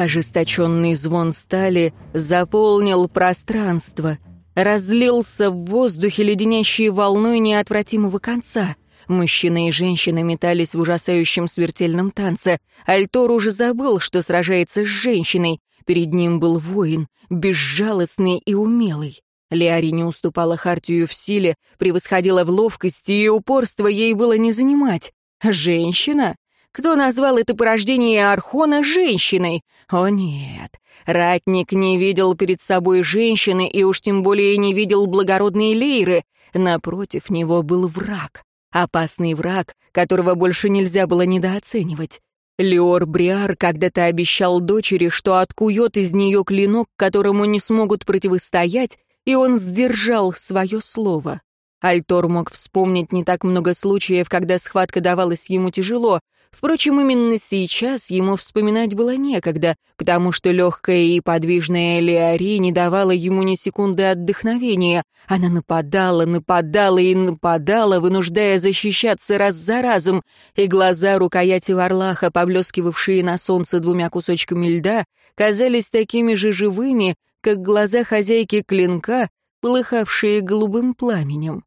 Ожесточенный звон стали заполнил пространство, разлился в воздухе леденящей волной неотвратимого конца. Мужчины и женщины метались в ужасающем смертельном танце. Альтор уже забыл, что сражается с женщиной. Перед ним был воин, безжалостный и умелый. Леари не уступала Хартию в силе, превосходила в ловкости, и упорство ей было не занимать. Женщина? Кто назвал это порождение Архона женщиной? О нет, ратник не видел перед собой женщины и уж тем более не видел благородной Лейры. Напротив него был враг. Опасный враг, которого больше нельзя было недооценивать. Леор Бриар когда-то обещал дочери, что откует из нее клинок, которому не смогут противостоять, и он сдержал свое слово. Альтор мог вспомнить не так много случаев, когда схватка давалась ему тяжело. Впрочем, именно сейчас ему вспоминать было некогда, потому что легкая и подвижная Леори не давала ему ни секунды отдохновения. Она нападала, нападала и нападала, вынуждая защищаться раз за разом, и глаза рукояти Варлаха, поблескивавшие на солнце двумя кусочками льда, казались такими же живыми, как глаза хозяйки клинка, полыхавшие голубым пламенем.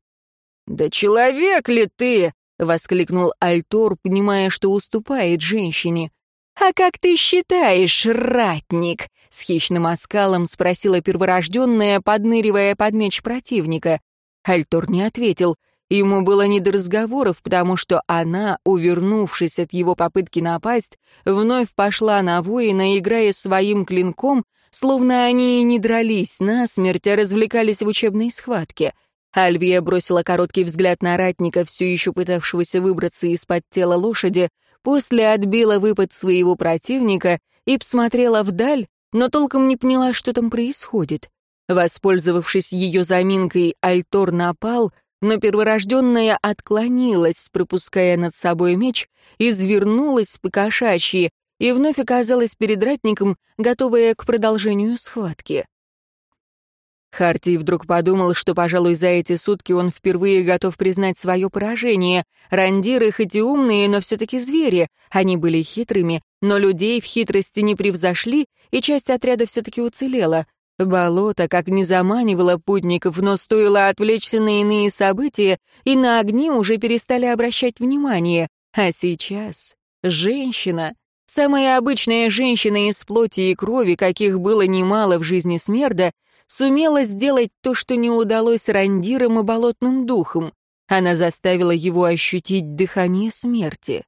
«Да человек ли ты?» — воскликнул Альтор, понимая, что уступает женщине. «А как ты считаешь, ратник?» — с хищным оскалом спросила перворожденная, подныривая под меч противника. Альтор не ответил. Ему было не до разговоров, потому что она, увернувшись от его попытки напасть, вновь пошла на воина, играя своим клинком, словно они и не дрались насмерть, а развлекались в учебной схватке — Альвия бросила короткий взгляд на ратника, все еще пытавшегося выбраться из-под тела лошади, после отбила выпад своего противника и посмотрела вдаль, но толком не поняла, что там происходит. Воспользовавшись ее заминкой, Альтор напал, но перворожденная отклонилась, пропуская над собой меч, извернулась по кошачьи и вновь оказалась перед ратником, готовая к продолжению схватки. Хартий вдруг подумал, что, пожалуй, за эти сутки он впервые готов признать свое поражение. Рандиры хоть и умные, но все-таки звери. Они были хитрыми, но людей в хитрости не превзошли, и часть отряда все-таки уцелела. Болото как не заманивало путников, но стоило отвлечься на иные события, и на огни уже перестали обращать внимание. А сейчас женщина, самая обычная женщина из плоти и крови, каких было немало в жизни Смерда, сумела сделать то, что не удалось рандирам и болотным духам. Она заставила его ощутить дыхание смерти.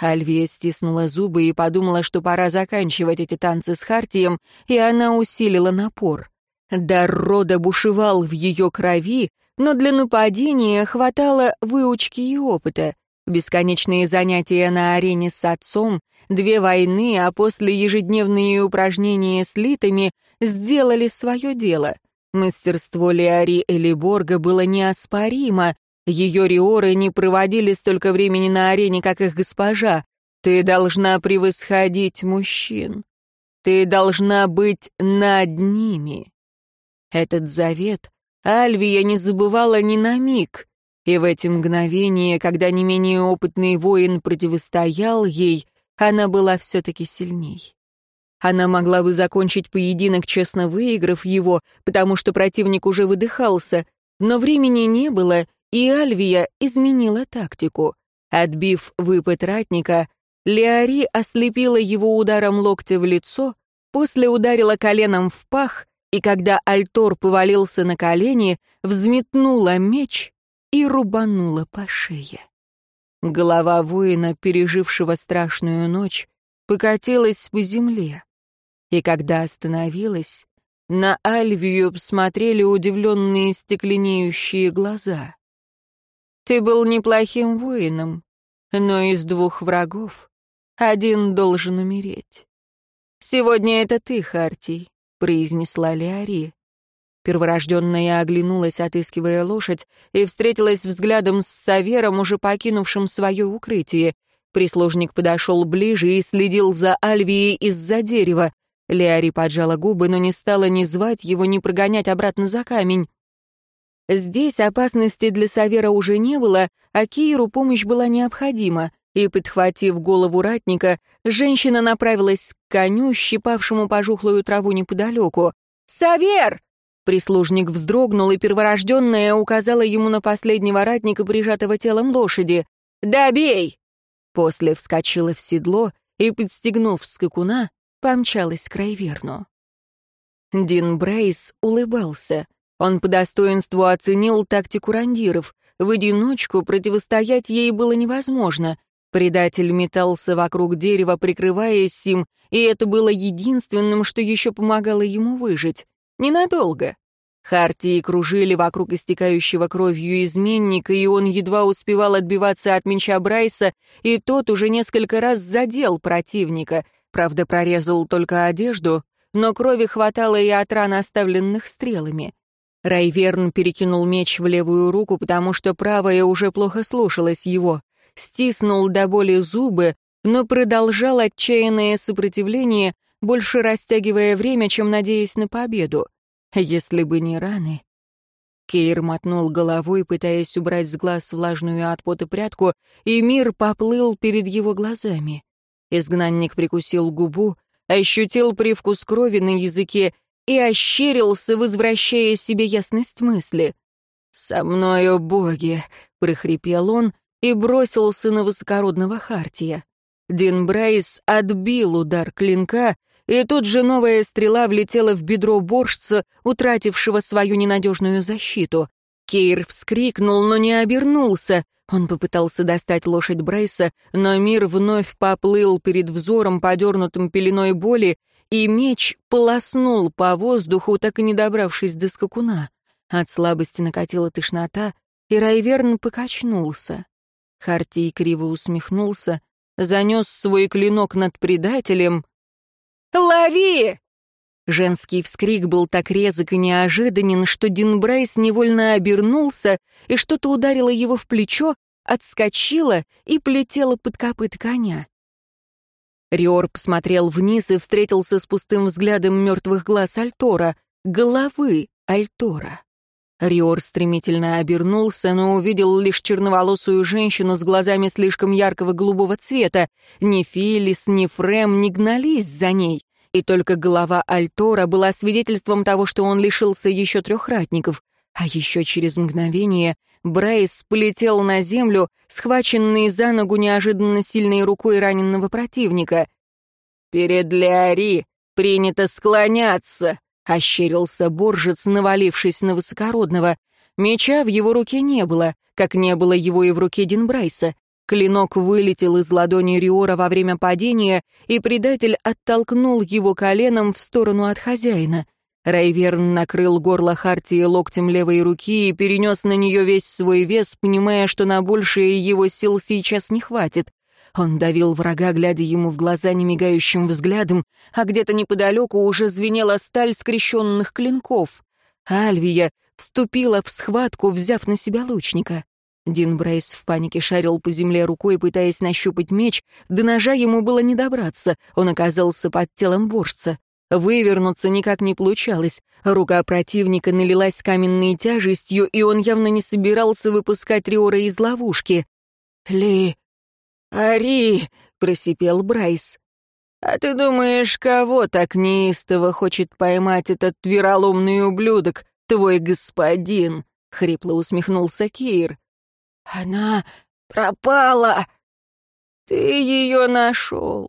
Альвия стиснула зубы и подумала, что пора заканчивать эти танцы с Хартием, и она усилила напор. Дар рода бушевал в ее крови, но для нападения хватало выучки и опыта. Бесконечные занятия на арене с отцом, две войны, а после ежедневные упражнения с литами сделали свое дело. Мастерство Леари Элиборга было неоспоримо. Ее риоры не проводили столько времени на арене, как их госпожа. Ты должна превосходить мужчин. Ты должна быть над ними. Этот завет Альвия не забывала ни на миг, и в эти мгновения, когда не менее опытный воин противостоял ей, она была все-таки сильней. Она могла бы закончить поединок, честно выиграв его, потому что противник уже выдыхался, но времени не было, и Альвия изменила тактику. Отбив выпад ратника, Леари ослепила его ударом локтя в лицо, после ударила коленом в пах, и когда Альтор повалился на колени, взметнула меч и рубанула по шее. Голова воина, пережившего страшную ночь, покатилась по земле. И когда остановилась, на Альвию посмотрели удивленные стекленеющие глаза. «Ты был неплохим воином, но из двух врагов один должен умереть. Сегодня это ты, Хартий», — произнесла Леари. Перворожденная оглянулась, отыскивая лошадь, и встретилась взглядом с Савером, уже покинувшим свое укрытие. Прислужник подошел ближе и следил за Альвией из-за дерева. Леари поджала губы, но не стала ни звать его, ни прогонять обратно за камень. Здесь опасности для Савера уже не было, а Киеру помощь была необходима, и, подхватив голову ратника, женщина направилась к коню, щипавшему пожухлую траву неподалеку. «Савер!» Прислужник вздрогнул, и перворожденная указала ему на последнего ратника, прижатого телом лошади. «Добей!» После вскочила в седло и, подстегнув скакуна, помчалась к Райверну. Дин Брейс улыбался. Он по достоинству оценил тактику рандиров. В одиночку противостоять ей было невозможно. Предатель метался вокруг дерева, прикрываясь им, и это было единственным, что еще помогало ему выжить. Ненадолго. Хартии кружили вокруг истекающего кровью изменника, и он едва успевал отбиваться от меча Брайса, и тот уже несколько раз задел противника. Правда, прорезал только одежду, но крови хватало и от ран, оставленных стрелами. Райверн перекинул меч в левую руку, потому что правая уже плохо слушалась его. Стиснул до боли зубы, но продолжал отчаянное сопротивление, больше растягивая время, чем надеясь на победу. Если бы не раны... Кейр мотнул головой, пытаясь убрать с глаз влажную от пота прядку, и мир поплыл перед его глазами. Изгнанник прикусил губу, ощутил привкус крови на языке и ощерился, возвращая себе ясность мысли. «Со мною боги!» — прохрипел он и бросился на высокородного Хартия. Дин Брайс отбил удар клинка, и тут же новая стрела влетела в бедро борщца, утратившего свою ненадежную защиту. Кейр вскрикнул, но не обернулся. Он попытался достать лошадь Брайса, но мир вновь поплыл перед взором, подернутым пеленой боли, и меч полоснул по воздуху, так и не добравшись до скакуна. От слабости накатила тошнота, и Райверн покачнулся. Хартий криво усмехнулся, занес свой клинок над предателем «Лови!» Женский вскрик был так резок и неожиданен, что Дин Брайс невольно обернулся, и что-то ударило его в плечо, отскочило и полетело под копыт коня. Риор посмотрел вниз и встретился с пустым взглядом мертвых глаз Альтора, головы Альтора. Риор стремительно обернулся, но увидел лишь черноволосую женщину с глазами слишком яркого голубого цвета. Ни Филис, ни Фрем не гнались за ней. И только голова Альтора была свидетельством того, что он лишился еще трех ратников. А еще через мгновение Брайс полетел на землю, схваченный за ногу неожиданно сильной рукой раненного противника. «Перед Леари принято склоняться», — ощерился Боржец, навалившись на высокородного. Меча в его руке не было, как не было его и в руке Динбрайса. Клинок вылетел из ладони Риора во время падения, и предатель оттолкнул его коленом в сторону от хозяина. Райверн накрыл горло Хартии локтем левой руки и перенес на нее весь свой вес, понимая, что на большее его сил сейчас не хватит. Он давил врага, глядя ему в глаза немигающим взглядом, а где-то неподалеку уже звенела сталь скрещенных клинков. Альвия вступила в схватку, взяв на себя лучника. Дин Брейс в панике шарил по земле рукой, пытаясь нащупать меч, до ножа ему было не добраться, он оказался под телом борщца. Вывернуться никак не получалось. Рука противника налилась каменной тяжестью, и он явно не собирался выпускать Риора из ловушки. «Ли... Ари!» — просипел Брайс. «А ты думаешь, кого так неистово хочет поймать этот вероломный ублюдок, твой господин?» — хрипло усмехнулся Кейр. «Она пропала!» «Ты ее нашел!»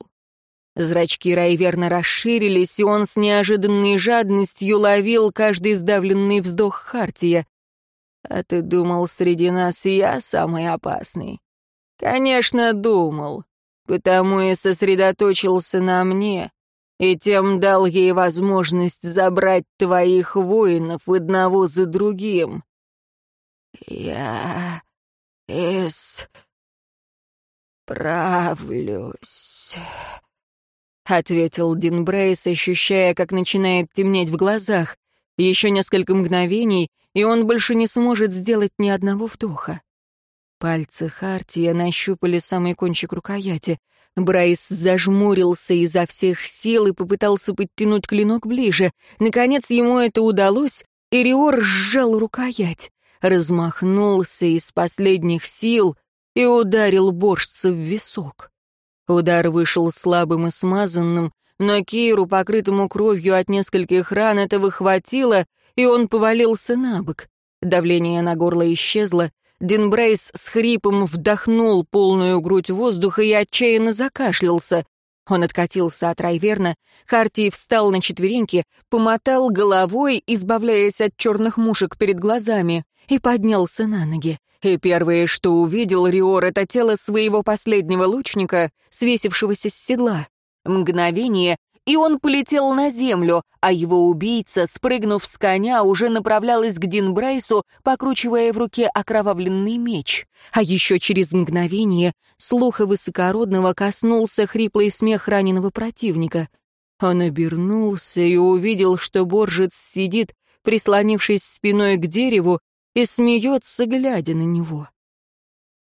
Зрачки Райверна расширились, и он с неожиданной жадностью ловил каждый сдавленный вздох Хартия. «А ты думал, среди нас я самый опасный?» «Конечно, думал, потому и сосредоточился на мне, и тем дал ей возможность забрать твоих воинов одного за другим». «Я «Исправлюсь», — ответил Дин Брейс, ощущая, как начинает темнеть в глазах. Еще несколько мгновений, и он больше не сможет сделать ни одного вдоха. Пальцы Хартия нащупали самый кончик рукояти. Брайс зажмурился изо всех сил и попытался подтянуть клинок ближе. Наконец ему это удалось, и Риор сжал рукоять размахнулся из последних сил и ударил борщца в висок. Удар вышел слабым и смазанным, но Кейру, покрытому кровью от нескольких ран, этого хватило, и он повалился на бок. Давление на горло исчезло, Дин Брейс с хрипом вдохнул полную грудь воздуха и отчаянно закашлялся. Он откатился от Райверна, Харти встал на четвереньки, помотал головой, избавляясь от черных мушек перед глазами и поднялся на ноги. И первое, что увидел Риор, это тело своего последнего лучника, свесившегося с седла. Мгновение, и он полетел на землю, а его убийца, спрыгнув с коня, уже направлялась к Динбрайсу, покручивая в руке окровавленный меч. А еще через мгновение слуха высокородного коснулся хриплый смех раненого противника. Он обернулся и увидел, что Боржец сидит, прислонившись спиной к дереву, и смеется, глядя на него.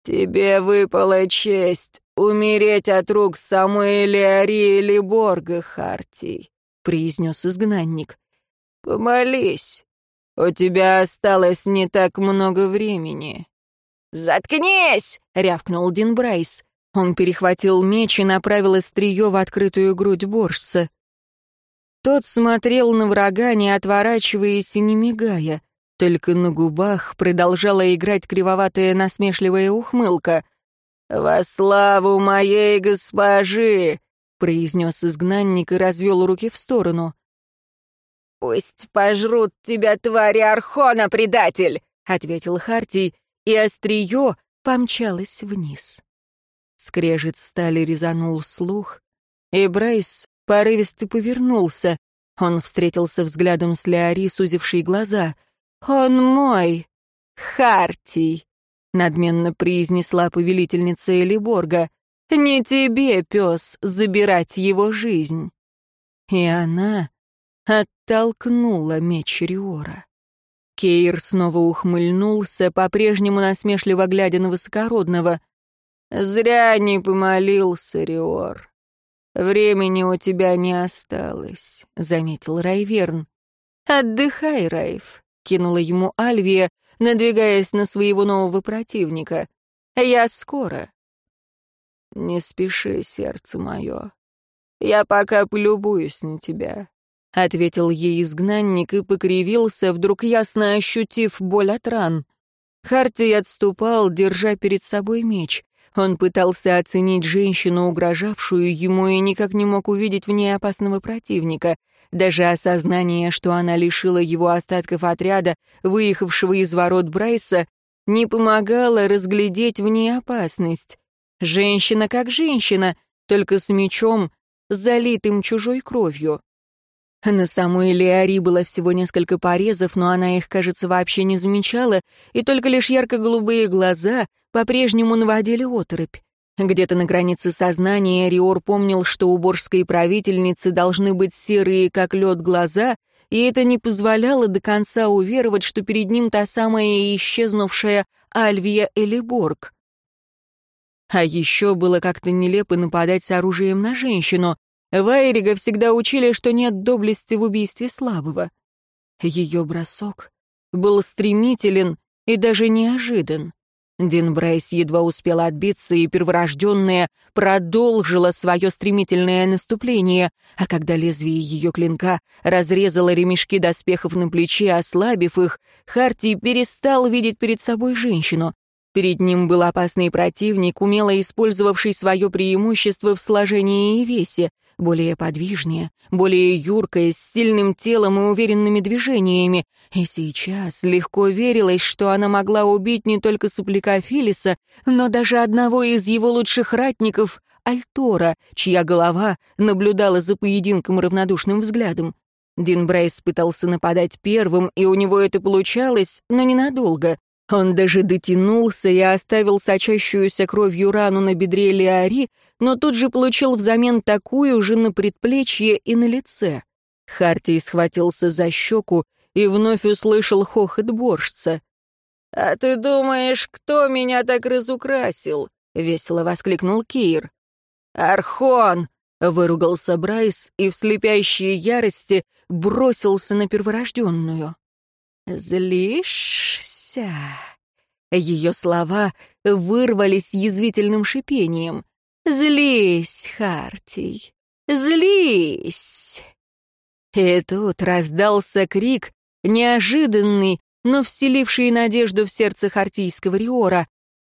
«Тебе выпала честь умереть от рук Самуэля Ариэли Борга, Хартий», — произнес изгнанник. «Помолись, у тебя осталось не так много времени». «Заткнись!» — рявкнул Дин Брайс. Он перехватил меч и направил острие в открытую грудь борщца. Тот смотрел на врага, не отворачиваясь и не мигая. Только на губах продолжала играть кривоватая насмешливая ухмылка. «Во славу моей госпожи!» — произнес изгнанник и развел руки в сторону. «Пусть пожрут тебя, твари Архона, предатель!» — ответил Хартий, и острие помчалось вниз. Скрежет стали резанул слух, и Брайс порывисто повернулся. Он встретился взглядом с Леари, сузившей глаза — «Он мой, Хартий», — надменно произнесла повелительница Элиборга. «Не тебе, пес, забирать его жизнь». И она оттолкнула меч Риора. Кейр снова ухмыльнулся, по-прежнему насмешливо глядя на высокородного. «Зря не помолился, Риор. Времени у тебя не осталось», — заметил Райверн. «Отдыхай, Райф. — кинула ему Альвия, надвигаясь на своего нового противника. «Я скоро». «Не спеши, сердце мое. Я пока полюбуюсь на тебя», — ответил ей изгнанник и покривился, вдруг ясно ощутив боль от ран. Хартий отступал, держа перед собой меч. Он пытался оценить женщину, угрожавшую ему, и никак не мог увидеть в ней опасного противника. Даже осознание, что она лишила его остатков отряда, выехавшего из ворот Брайса, не помогало разглядеть в ней опасность. Женщина как женщина, только с мечом, залитым чужой кровью. На самой Леари было всего несколько порезов, но она их, кажется, вообще не замечала, и только лишь ярко-голубые глаза по-прежнему наводили оторопь. Где-то на границе сознания Риор помнил, что у боржской правительницы должны быть серые, как лед, глаза, и это не позволяло до конца уверовать, что перед ним та самая исчезнувшая Альвия Элиборг. А еще было как-то нелепо нападать с оружием на женщину. Вайрига всегда учили, что нет доблести в убийстве слабого. Ее бросок был стремителен и даже неожидан. Дин Брейс едва успела отбиться, и перворожденная продолжила свое стремительное наступление, а когда лезвие ее клинка разрезало ремешки доспехов на плече, ослабив их, Харти перестал видеть перед собой женщину. Перед ним был опасный противник, умело использовавший свое преимущество в сложении и весе, более подвижнее, более юркое, с сильным телом и уверенными движениями. И сейчас легко верилось, что она могла убить не только сопляка Филиса, но даже одного из его лучших ратников, Альтора, чья голова наблюдала за поединком равнодушным взглядом. Дин Брайс пытался нападать первым, и у него это получалось, но ненадолго. Он даже дотянулся и оставил сочащуюся кровью рану на бедре Леари, но тут же получил взамен такую же на предплечье и на лице. Хартий схватился за щеку и вновь услышал хохот борщца. «А ты думаешь, кто меня так разукрасил?» — весело воскликнул Кир. «Архон!» — выругался Брайс и в слепящей ярости бросился на перворожденную. «Злишься?» Вася!» Ее слова вырвались язвительным шипением. «Злись, Хартий! Злись!» И тут раздался крик, неожиданный, но вселивший надежду в сердце хартийского риора.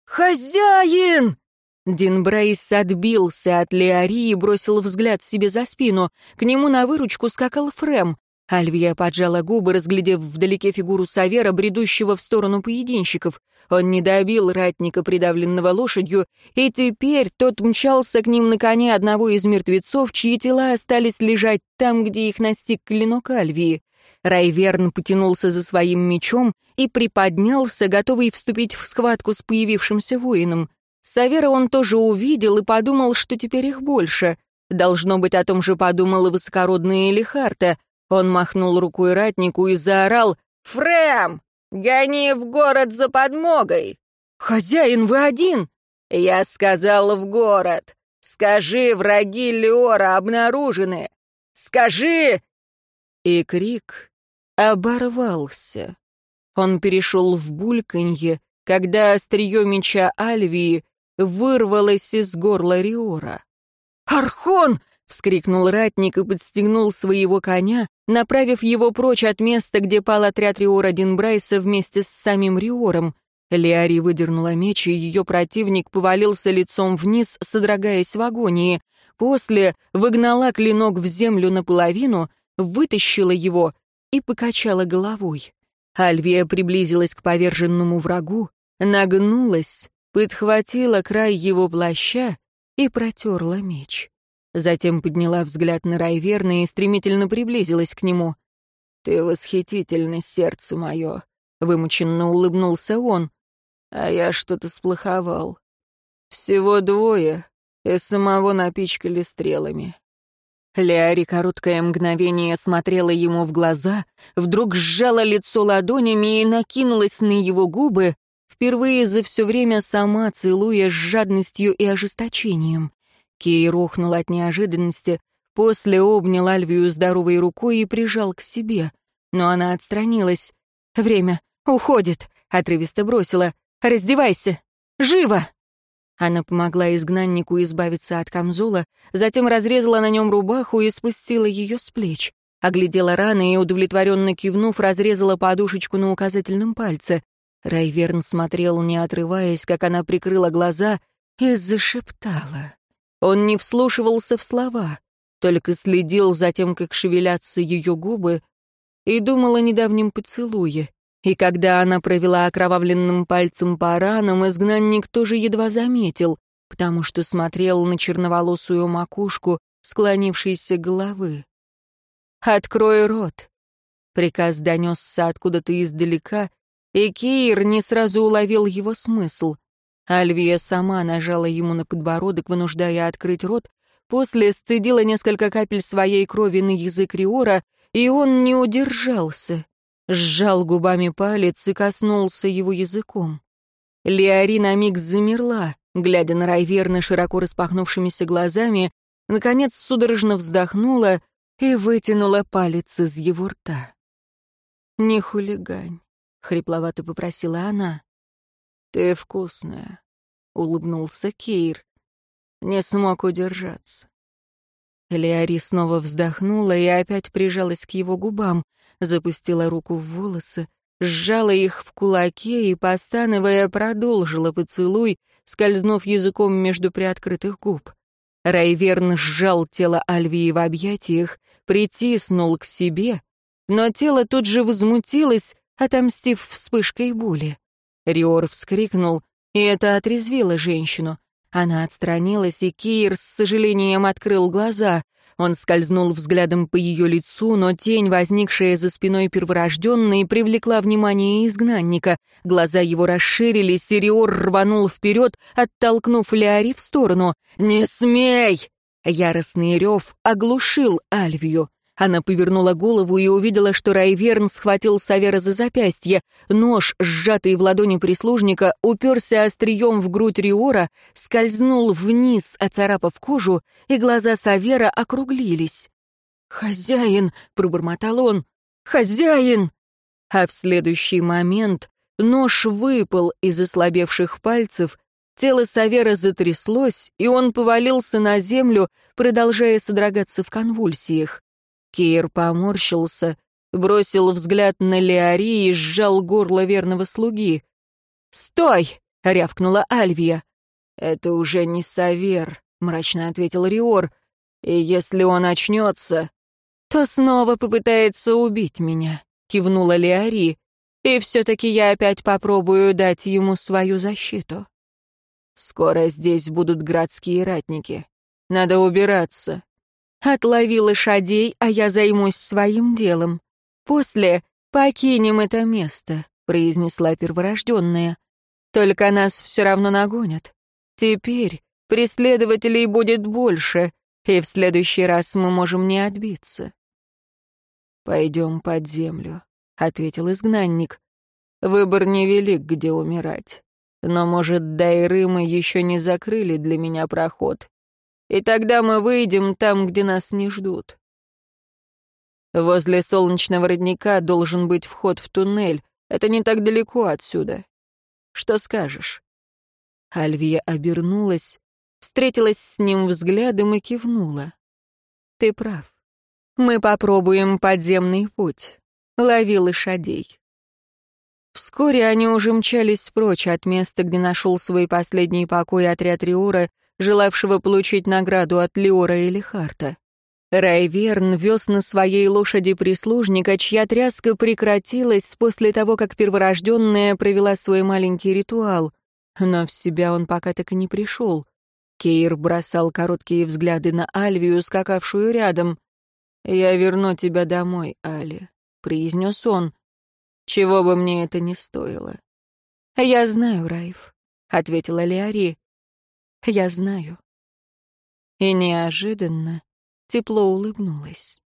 «Хозяин!» Дин Брейс отбился от Леари и бросил взгляд себе за спину. К нему на выручку скакал Фрем. Альвия поджала губы, разглядев вдалеке фигуру Савера, бредущего в сторону поединщиков. Он не добил ратника, придавленного лошадью, и теперь тот мчался к ним на коне одного из мертвецов, чьи тела остались лежать там, где их настиг клинок Альвии. Райверн потянулся за своим мечом и приподнялся, готовый вступить в схватку с появившимся воином. Савера он тоже увидел и подумал, что теперь их больше. Должно быть, о том же подумал и высокородный Элихарта. Он махнул рукой ратнику и заорал «Фрэм, гони в город за подмогой!» «Хозяин, вы один!» «Я сказал в город. Скажи, враги Леора обнаружены! Скажи!» И крик оборвался. Он перешел в бульканье, когда острие меча Альвии вырвалось из горла Риора. «Архон!» — вскрикнул ратник и подстегнул своего коня, направив его прочь от места, где пал отряд Риора Динбрайса вместе с самим Риором. Леари выдернула меч, и ее противник повалился лицом вниз, содрогаясь в агонии. После выгнала клинок в землю наполовину, вытащила его и покачала головой. Альвия приблизилась к поверженному врагу, нагнулась, подхватила край его плаща и протерла меч. Затем подняла взгляд на Райверна и стремительно приблизилась к нему. «Ты восхитительный, сердце мое», — вымученно улыбнулся он. «А я что-то сплоховал. Всего двое, и самого напичкали стрелами». Леари короткое мгновение смотрела ему в глаза, вдруг сжала лицо ладонями и накинулась на его губы, впервые за все время сама целуя с жадностью и ожесточением. Кей рухнул от неожиданности, после обнял Альвию здоровой рукой и прижал к себе. Но она отстранилась. «Время уходит», — отрывисто бросила. «Раздевайся! Живо!» Она помогла изгнаннику избавиться от камзола, затем разрезала на нем рубаху и спустила ее с плеч. Оглядела раны и, удовлетворенно кивнув, разрезала подушечку на указательном пальце. Райверн смотрел, не отрываясь, как она прикрыла глаза, и зашептала. Он не вслушивался в слова, только следил за тем, как шевелятся ее губы, и думал о недавнем поцелуе. И когда она провела окровавленным пальцем по ранам, изгнанник тоже едва заметил, потому что смотрел на черноволосую макушку склонившейся головы. «Открой рот!» Приказ донесся откуда-то издалека, и Кейр не сразу уловил его смысл. Альвия сама нажала ему на подбородок, вынуждая открыть рот, после сцедила несколько капель своей крови на язык Риора, и он не удержался. Сжал губами палец и коснулся его языком. Леори на миг замерла, глядя на Райверна широко распахнувшимися глазами, наконец судорожно вздохнула и вытянула палец из его рта. «Не хулигань», — хрипловато попросила она. «Ты вкусная», — улыбнулся Кейр. Не смог удержаться. Леори снова вздохнула и опять прижалась к его губам, запустила руку в волосы, сжала их в кулаке и, постановая, продолжила поцелуй, скользнув языком между приоткрытых губ. Райверн сжал тело Альвии в объятиях, притиснул к себе, но тело тут же возмутилось, отомстив вспышкой боли. Риор вскрикнул, и это отрезвило женщину. Она отстранилась, и Кир с сожалением открыл глаза. Он скользнул взглядом по ее лицу, но тень, возникшая за спиной перворожденной, привлекла внимание изгнанника. Глаза его расширились, и Риор рванул вперед, оттолкнув Леари в сторону. «Не смей!» Яростный рев оглушил Альвию. Она повернула голову и увидела, что Райверн схватил Савера за запястье. Нож, сжатый в ладони прислужника, уперся острием в грудь Риора, скользнул вниз, оцарапав кожу, и глаза Савера округлились. «Хозяин!» — пробормотал он. «Хозяин!» А в следующий момент нож выпал из ослабевших пальцев, тело Савера затряслось, и он повалился на землю, продолжая содрогаться в конвульсиях. Кейр поморщился, бросил взгляд на Леари и сжал горло верного слуги. «Стой!» — рявкнула Альвия. «Это уже не Савер», — мрачно ответил Риор. «И если он очнется, то снова попытается убить меня», — кивнула Леари. «И все-таки я опять попробую дать ему свою защиту». «Скоро здесь будут градские ратники. Надо убираться. Отлови лошадей, а я займусь своим делом. После покинем это место», — произнесла перворожденная. «Только нас все равно нагонят. Теперь преследователей будет больше, и в следующий раз мы можем не отбиться». «Пойдем под землю», — ответил изгнанник. «Выбор невелик, где умирать. Но, может, Дайры мы еще не закрыли для меня проход, и тогда мы выйдем там, где нас не ждут. Возле солнечного родника должен быть вход в туннель. Это не так далеко отсюда. Что скажешь?» Альвия обернулась, встретилась с ним взглядом и кивнула. «Ты прав. Мы попробуем подземный путь. Лови лошадей». Вскоре они уже мчались прочь от места, где нашел свой последний покой отряд Риора, желавшего получить награду от Леора или Харта. Райверн вез на своей лошади прислужника, чья тряска прекратилась после того, как перворожденная провела свой маленький ритуал. Но в себя он пока так и не пришел. Кейр бросал короткие взгляды на Альвию, скакавшую рядом. «Я верну тебя домой, Али», — произнес он. «Чего бы мне это ни стоило». «Я знаю, Райф», — ответила Леари. Я знаю. И неожиданно тепло улыбнулась.